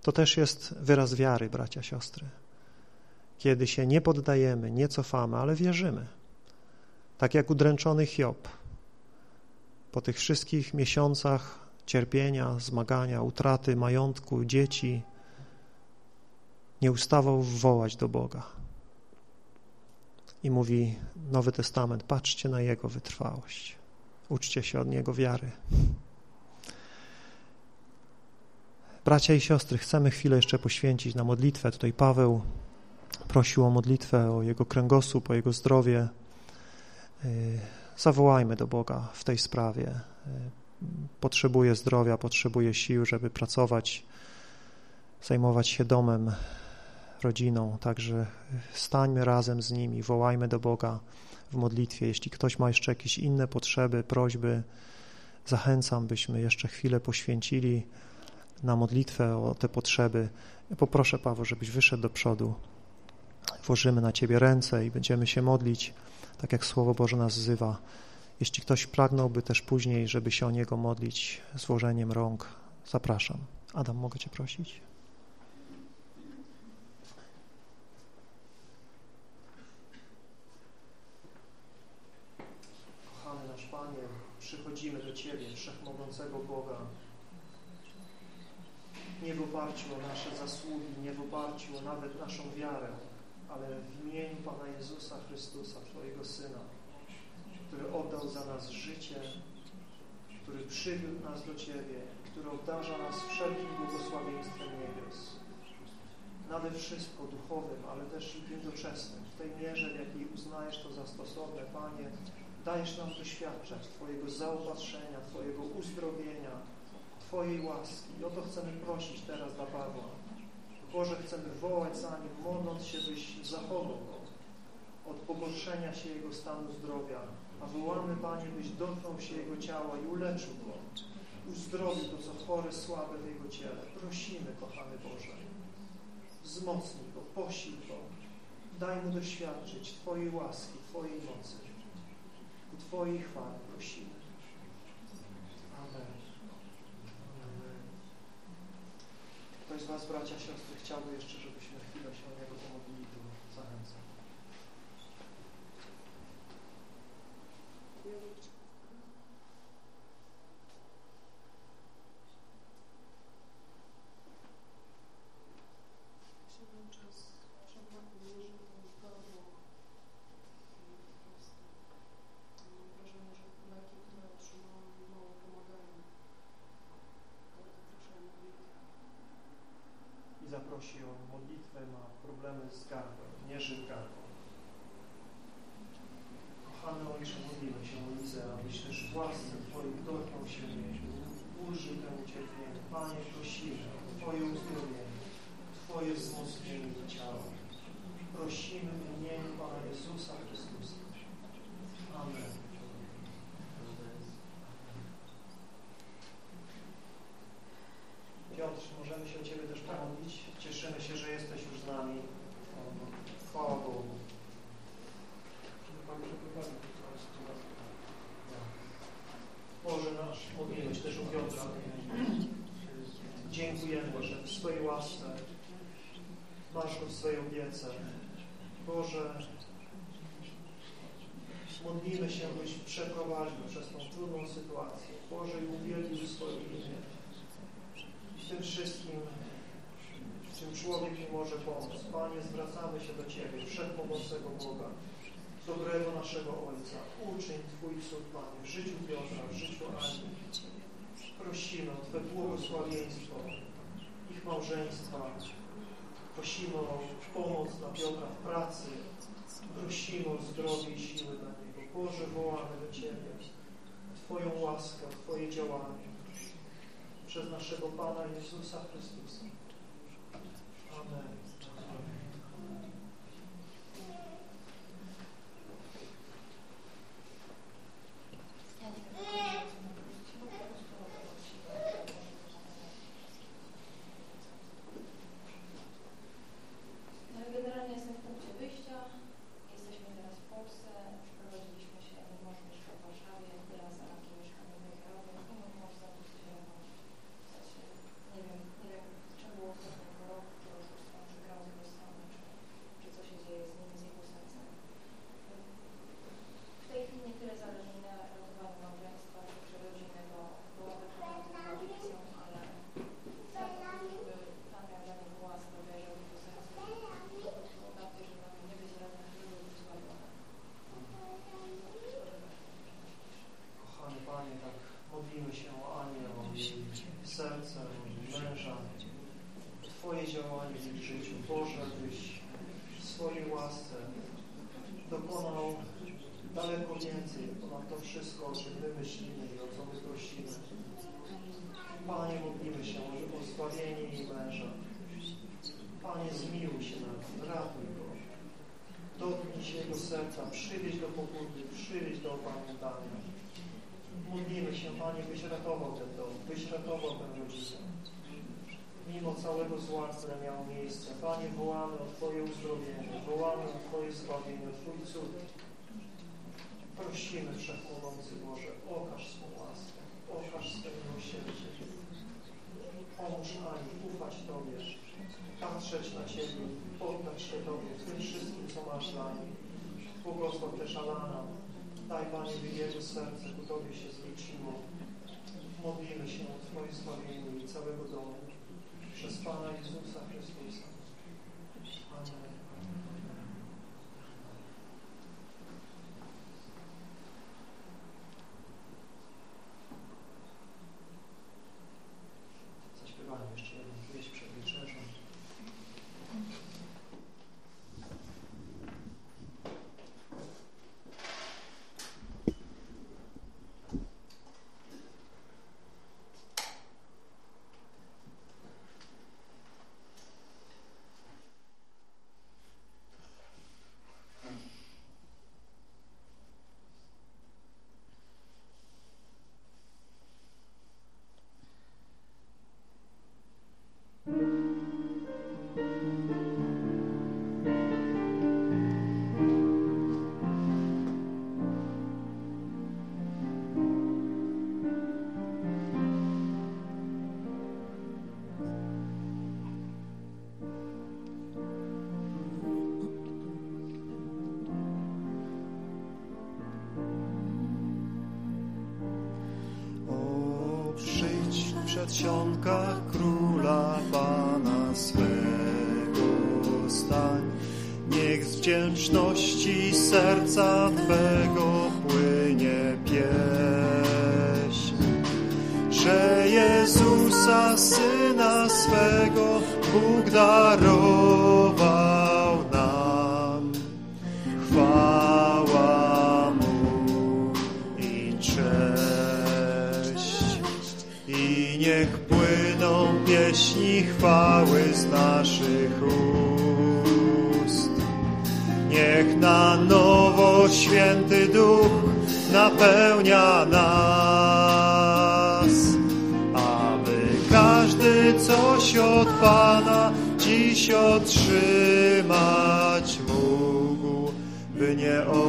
To też jest wyraz wiary, bracia, siostry. Kiedy się nie poddajemy, nie cofamy, ale wierzymy. Tak jak udręczony Hiob. Po tych wszystkich miesiącach cierpienia, zmagania, utraty majątku, dzieci, nie ustawał wołać do Boga. I mówi Nowy Testament, patrzcie na Jego wytrwałość. Uczcie się od Niego wiary. Bracia i siostry, chcemy chwilę jeszcze poświęcić na modlitwę. Tutaj Paweł prosił o modlitwę, o jego kręgosłup, o jego zdrowie. Y, zawołajmy do Boga w tej sprawie. Y, potrzebuje zdrowia, potrzebuje sił, żeby pracować, zajmować się domem, rodziną, także stańmy razem z nimi, wołajmy do Boga w modlitwie. Jeśli ktoś ma jeszcze jakieś inne potrzeby, prośby, zachęcam, byśmy jeszcze chwilę poświęcili na modlitwę o te potrzeby. Poproszę, Paweł, żebyś wyszedł do przodu. Włożymy na Ciebie ręce i będziemy się modlić, tak jak Słowo Boże nas wzywa. Jeśli ktoś pragnąłby też później, żeby się o Niego modlić złożeniem rąk, zapraszam. Adam, mogę Cię prosić? Kochany nasz Panie, przychodzimy do Ciebie, Wszechmogącego Boga, nie w oparciu o nasze zasługi, nie w oparciu o nawet naszą wiarę, ale w imieniu Pana Jezusa Chrystusa, Twojego Syna, który oddał za nas życie, który przywiódł nas do Ciebie, który obdarza nas wszelkim błogosławieństwem niebios. Nade wszystko duchowym, ale też i doczesnym, w tej mierze, w jakiej uznajesz to za stosowne, Panie, dajesz nam doświadczać Twojego zaopatrzenia, Twojego uzdrowienia, Twojej łaski. I o to chcemy prosić teraz dla Pawła. Boże, chcemy wołać za Nim, modląc się, byś zachował Go od pogorszenia się Jego stanu zdrowia, a wołamy, Panie, byś dotknął się Jego ciała i uleczył Go, uzdrowił to, co chore, słabe w Jego ciele. Prosimy, kochany Boże, wzmocnij Go, posil Go, daj Mu doświadczyć Twojej łaski, Twojej mocy. Ku Twojej chwale prosimy. Amen. Ktoś z Was, bracia, siostry, chciałby jeszcze, żebyśmy chwilę się o Niego pomodlili, i zaprosi o modlitwę, ma problemy z gardłem, mierzy gardło. Kochany Ojcze, modlimy się o Lizę, abyś też w łasce Twojej dotknął się jej, ulżył temu cierpieniu. Panie, prosimy o Twoje uzdrowienie, Twoje wzmocnienie ciała. Prosimy w imieniu Pana Jezusa Chrystusa. Amen. Piotr, możemy się o Ciebie też pomodlić. Cieszymy się, że jesteś już z nami. Chwała Bogu. Boże nasz, modlimy się też o Piotra. Dziękujemy, że w swojej łasce masz go w swojej opiece. Boże, modlimy się, byś przeprowadził przez tą trudną sytuację. Boże, i uwielbił swoje imię w tym wszystkim, w czym człowiek nie może pomóc. Panie, zwracamy się do Ciebie, Wszechmogącego Boga, dobrego naszego Ojca. Uczyń Twój cud, Panie, w życiu Piotra, w życiu Ani. Prosimy o Twoje błogosławieństwo ich małżeństwa. Prosimy o pomoc dla Piotra w pracy. Prosimy o zdrowie i siły dla Niego. Boże, wołamy do Ciebie. Twoją łaskę, Twoje działanie przez naszego Pana Jezusa Chrystusa. Amen. No Generalnie jestem w punkcie wyjścia. Jesteśmy teraz w Polsce. Przeprowadziliśmy się, mąż mieszka w Warszawie, ja z Arakiem mieszkamy w Węgrowie. No, mąż zapisał się w sensie, nie wiem, nie wiem, czemu było ostatniego roku, czy oszustwo, czy grał z jego strony, czy, czy co się dzieje z nim, z jego sercem. W tej chwili nie tyle zależy mi na ratowaniu małżeństwa, czy rodziny, bo byłaby to tradycją, ale tak, żeby Pan miał dla niego łaskę, wierzył w jego serce. Bardziej, żeby nam nie być razem, żeby być zbawione. Kochany Panie, tak modlimy się o Anię, o jej serce, o jej męża, o Twoje działanie w jej życiu. Boże, byś łasce dokonał daleko więcej ponad to wszystko, o czym my myślimy i o co my prosimy. Panie, modlimy się o zbawienie jej męża. Panie, zmiłuj się nad nim, ratuj go. Dotknij się jego serca, przywieź do pokuty, przywieź do opamiętania. Modlimy się, Panie, byś ratował ten dom, byś ratował tę rodzinę. Mimo całego zła, które miało miejsce, Panie, wołamy o Twoje uzdrowienie, wołamy o Twoje zbawienie, o Twój cud. Prosimy Wszechmogący Boże, okaż swą łaskę, okaż swoje miłosierdzie. Pomóż Ani ufać Tobie, patrzeć na Ciebie, poddać się Tobie w tym wszystkim, co masz dla nich. Błogosław też Alana. Daj Panie, by jego serce ku Tobie się zwróciło. Modlimy się o Twoje zbawienie i całego domu przez Pana Jezusa Chrystusa. sionkach chwały z naszych ust. Niech na nowo święty Duch napełnia nas, aby każdy coś od Pana dziś otrzymać mógł, by nie odszedł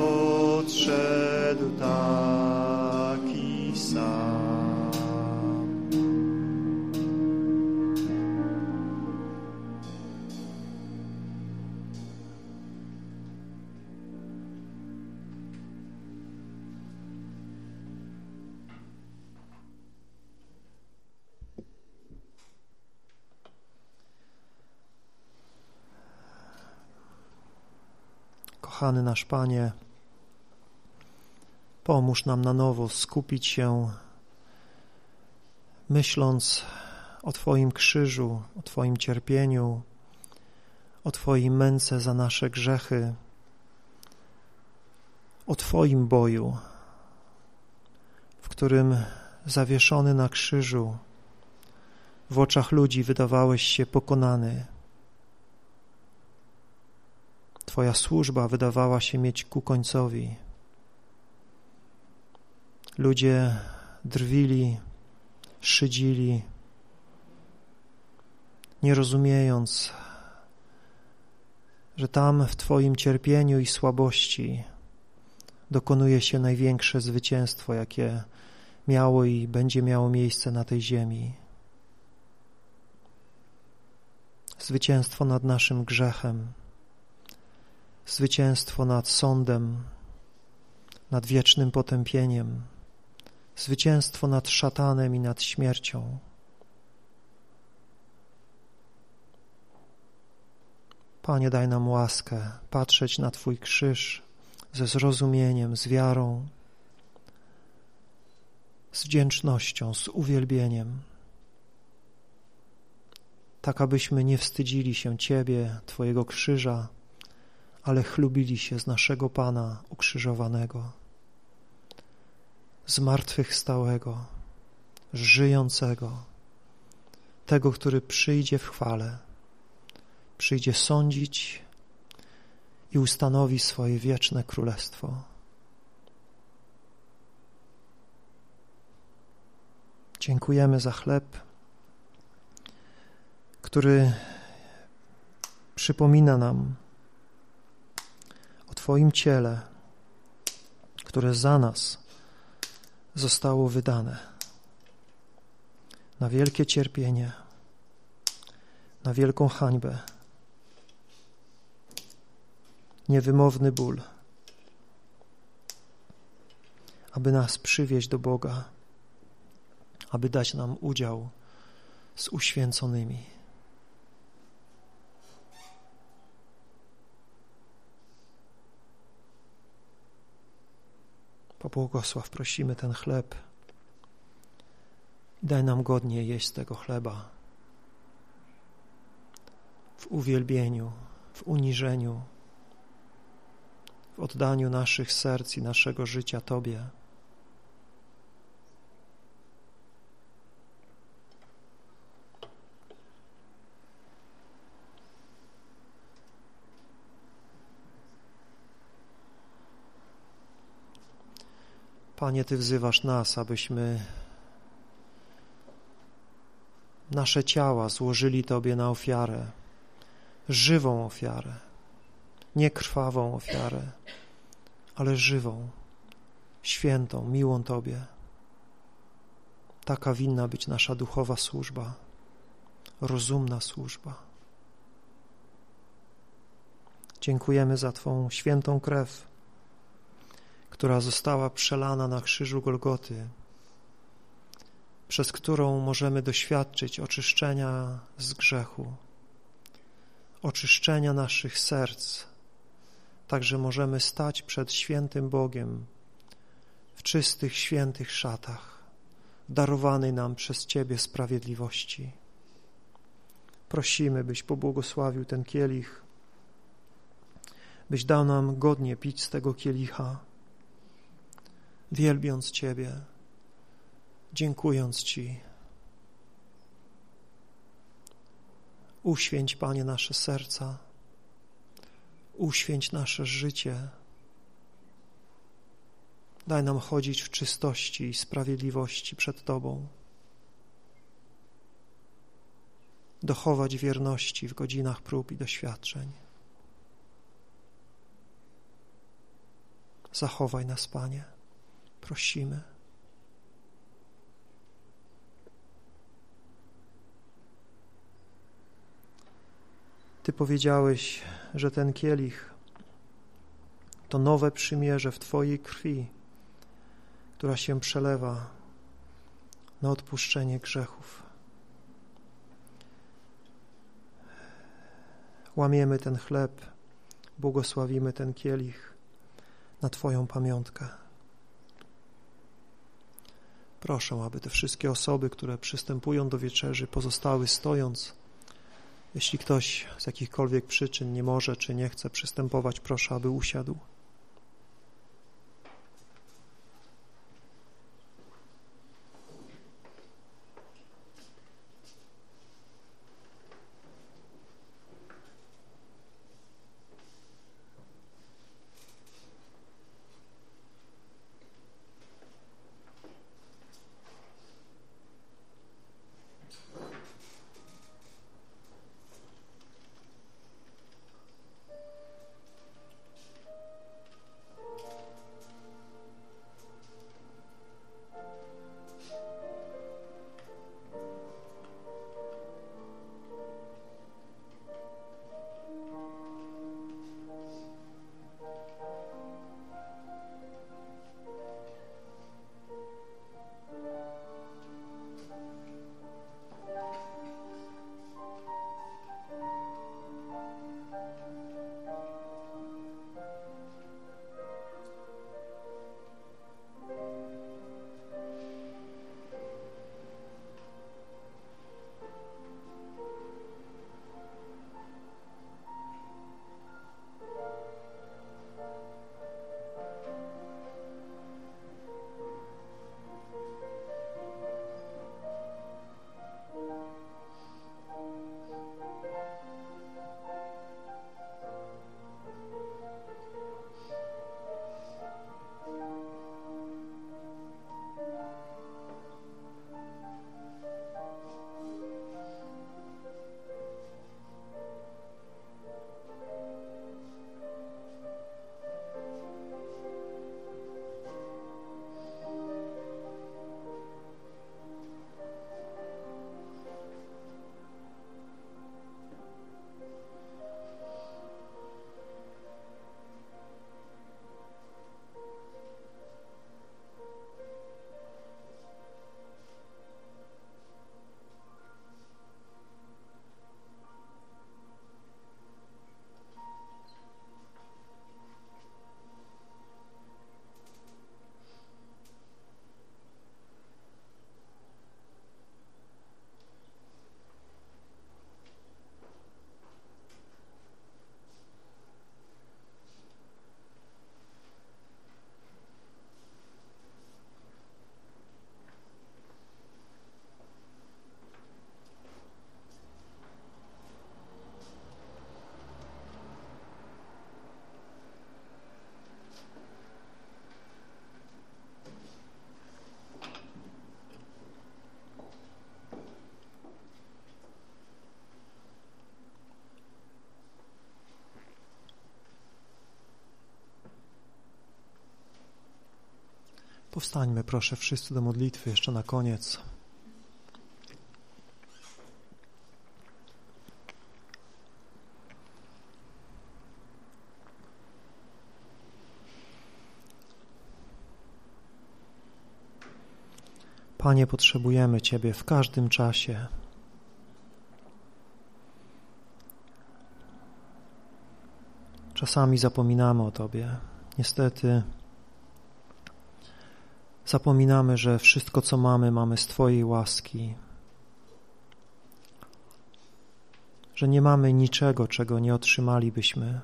Kochany nasz Panie, pomóż nam na nowo skupić się, myśląc o Twoim krzyżu, o Twoim cierpieniu, o Twojej męce za nasze grzechy, o Twoim boju, w którym zawieszony na krzyżu w oczach ludzi wydawałeś się pokonany. Twoja służba wydawała się mieć ku końcowi. Ludzie drwili, szydzili, nie rozumiejąc, że tam w Twoim cierpieniu i słabości dokonuje się największe zwycięstwo, jakie miało i będzie miało miejsce na tej ziemi. Zwycięstwo nad naszym grzechem, zwycięstwo nad sądem, nad wiecznym potępieniem, zwycięstwo nad szatanem i nad śmiercią. Panie, daj nam łaskę patrzeć na Twój krzyż ze zrozumieniem, z wiarą, z wdzięcznością, z uwielbieniem, tak abyśmy nie wstydzili się Ciebie, Twojego krzyża, ale chlubili się z naszego Pana ukrzyżowanego, zmartwychwstałego, żyjącego, tego, który przyjdzie w chwale, przyjdzie sądzić i ustanowi swoje wieczne królestwo. Dziękujemy za chleb, który przypomina nam o Twoim ciele, które za nas zostało wydane na wielkie cierpienie, na wielką hańbę, niewymowny ból, aby nas przywieźć do Boga, aby dać nam udział z uświęconymi. Pobłogosław, prosimy ten chleb. Daj nam godnie jeść z tego chleba. W uwielbieniu, w uniżeniu, w oddaniu naszych serc i naszego życia Tobie. Panie, Ty wzywasz nas, abyśmy nasze ciała złożyli Tobie na ofiarę, żywą ofiarę, nie krwawą ofiarę, ale żywą, świętą, miłą Tobie. Taka winna być nasza duchowa służba, rozumna służba. Dziękujemy za Twą świętą krew, która została przelana na krzyżu Golgoty, przez którą możemy doświadczyć oczyszczenia z grzechu, oczyszczenia naszych serc, także możemy stać przed świętym Bogiem w czystych, świętych szatach, darowanej nam przez Ciebie sprawiedliwości. Prosimy, byś pobłogosławił ten kielich, byś dał nam godnie pić z tego kielicha, wielbiąc Ciebie, dziękując Ci. Uświęć, Panie, nasze serca, uświęć nasze życie. Daj nam chodzić w czystości i sprawiedliwości przed Tobą. Dochować wierności w godzinach prób i doświadczeń. Zachowaj nas, Panie prosimy. Ty powiedziałeś, że ten kielich to nowe przymierze w Twojej krwi, która się przelewa na odpuszczenie grzechów. Łamiemy ten chleb, błogosławimy ten kielich na Twoją pamiątkę. Proszę, aby te wszystkie osoby, które przystępują do wieczerzy, pozostały stojąc. Jeśli ktoś z jakichkolwiek przyczyn nie może czy nie chce przystępować, proszę, aby usiadł. Powstańmy proszę wszyscy do modlitwy jeszcze na koniec. Panie, potrzebujemy Ciebie w każdym czasie. Czasami zapominamy o Tobie. Niestety zapominamy, że wszystko, co mamy, mamy z Twojej łaski. Że nie mamy niczego, czego nie otrzymalibyśmy.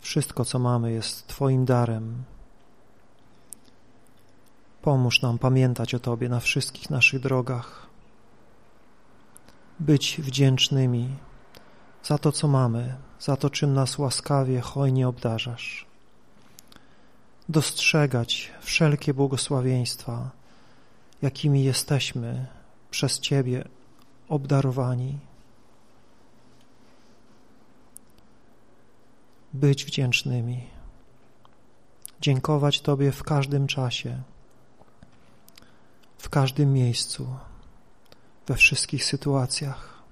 Wszystko, co mamy, jest Twoim darem. Pomóż nam pamiętać o Tobie na wszystkich naszych drogach, być wdzięcznymi za to, co mamy, za to, czym nas łaskawie, hojnie obdarzasz. Dostrzegać wszelkie błogosławieństwa, jakimi jesteśmy przez Ciebie obdarowani. Być wdzięcznymi, dziękować Tobie w każdym czasie w każdym miejscu, we wszystkich sytuacjach.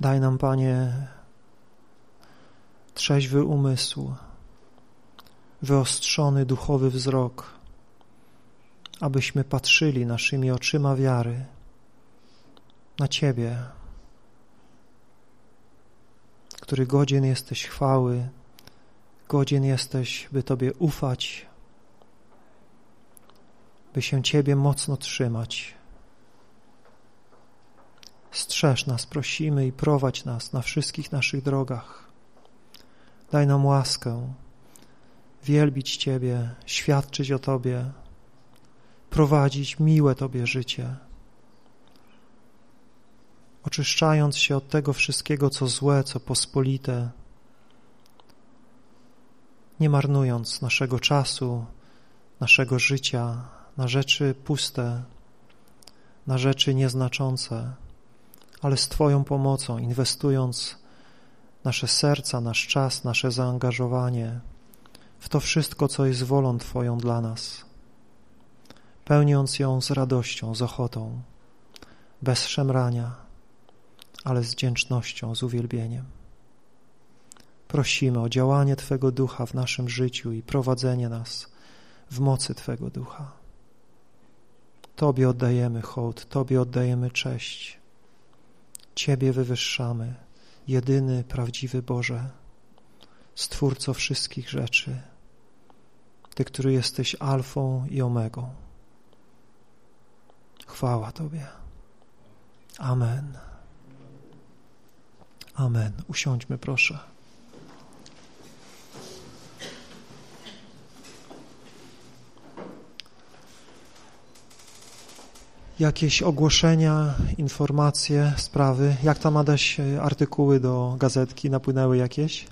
Daj nam, Panie, trzeźwy umysł, wyostrzony duchowy wzrok, abyśmy patrzyli naszymi oczyma wiary na Ciebie, który godzien jesteś chwały, godzien jesteś, by Tobie ufać, by się Ciebie mocno trzymać. Strzeż nas, prosimy i prowadź nas na wszystkich naszych drogach. Daj nam łaskę wielbić Ciebie, świadczyć o Tobie, prowadzić miłe Tobie życie, oczyszczając się od tego wszystkiego, co złe, co pospolite, nie marnując naszego czasu, naszego życia, na rzeczy puste, na rzeczy nieznaczące, ale z Twoją pomocą, inwestując nasze serca, nasz czas, nasze zaangażowanie w to wszystko, co jest wolą Twoją dla nas, pełniąc ją z radością, z ochotą, bez szemrania, ale z wdzięcznością, z uwielbieniem. Prosimy o działanie Twego Ducha w naszym życiu i prowadzenie nas w mocy Twego Ducha. Tobie oddajemy hołd, Tobie oddajemy cześć. Ciebie wywyższamy, jedyny, prawdziwy Boże, Stwórco wszystkich rzeczy, Ty, który jesteś alfą i omegą. Chwała Tobie. Amen. Amen. Usiądźmy, proszę. jakieś ogłoszenia, informacje, sprawy? Jak tam, Adaś, artykuły do gazetki napłynęły jakieś?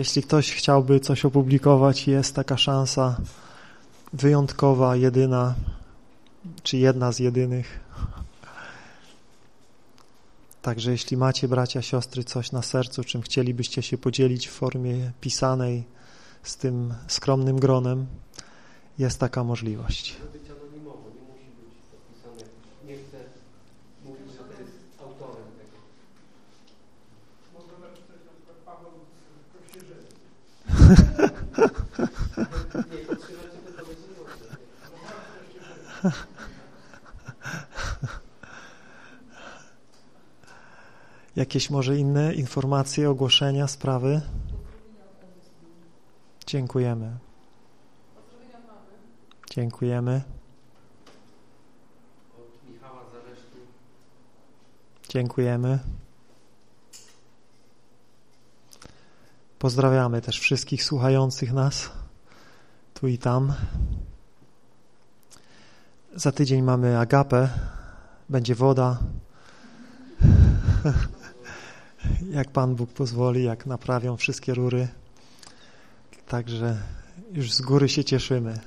Jeśli ktoś chciałby coś opublikować, jest taka szansa wyjątkowa, jedyna, czy jedna z jedynych. Także jeśli macie, bracia, siostry, coś na sercu, czym chcielibyście się podzielić w formie pisanej z tym skromnym gronem, jest taka możliwość. być anonimowo, nie musi być podpisane. Nie chcę mówić, że to jest autorem tego. Można napisać na przykład Paweł Kościerzyny. Nie, podtrzymacie to to Jakieś może inne informacje, ogłoszenia, sprawy? Dziękujemy. Dziękujemy. Od Michała Zaleszki. Dziękujemy. Pozdrawiamy też wszystkich słuchających nas tu i tam. Za tydzień mamy agapę, będzie woda. jak Pan Bóg pozwoli, jak naprawią wszystkie rury. Także już z góry się cieszymy.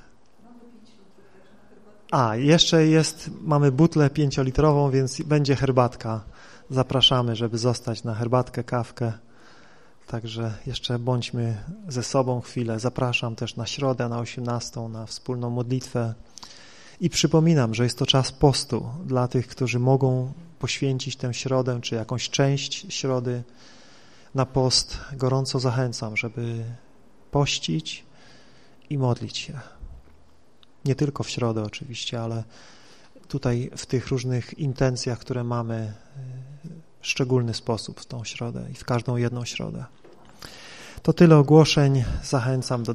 A, jeszcze jest, mamy butlę pięciolitrową, więc będzie herbatka. Zapraszamy, żeby zostać na herbatkę, kawkę. Także jeszcze bądźmy ze sobą chwilę. Zapraszam też na środę, na 18, na wspólną modlitwę. I przypominam, że jest to czas postu dla tych, którzy mogą poświęcić tę środę, czy jakąś część środy na post. Gorąco zachęcam, żeby pościć i modlić się. Nie tylko w środę oczywiście, ale tutaj w tych różnych intencjach, które mamy w szczególny sposób w tą środę i w każdą jedną środę. To tyle ogłoszeń. Zachęcam do dalszych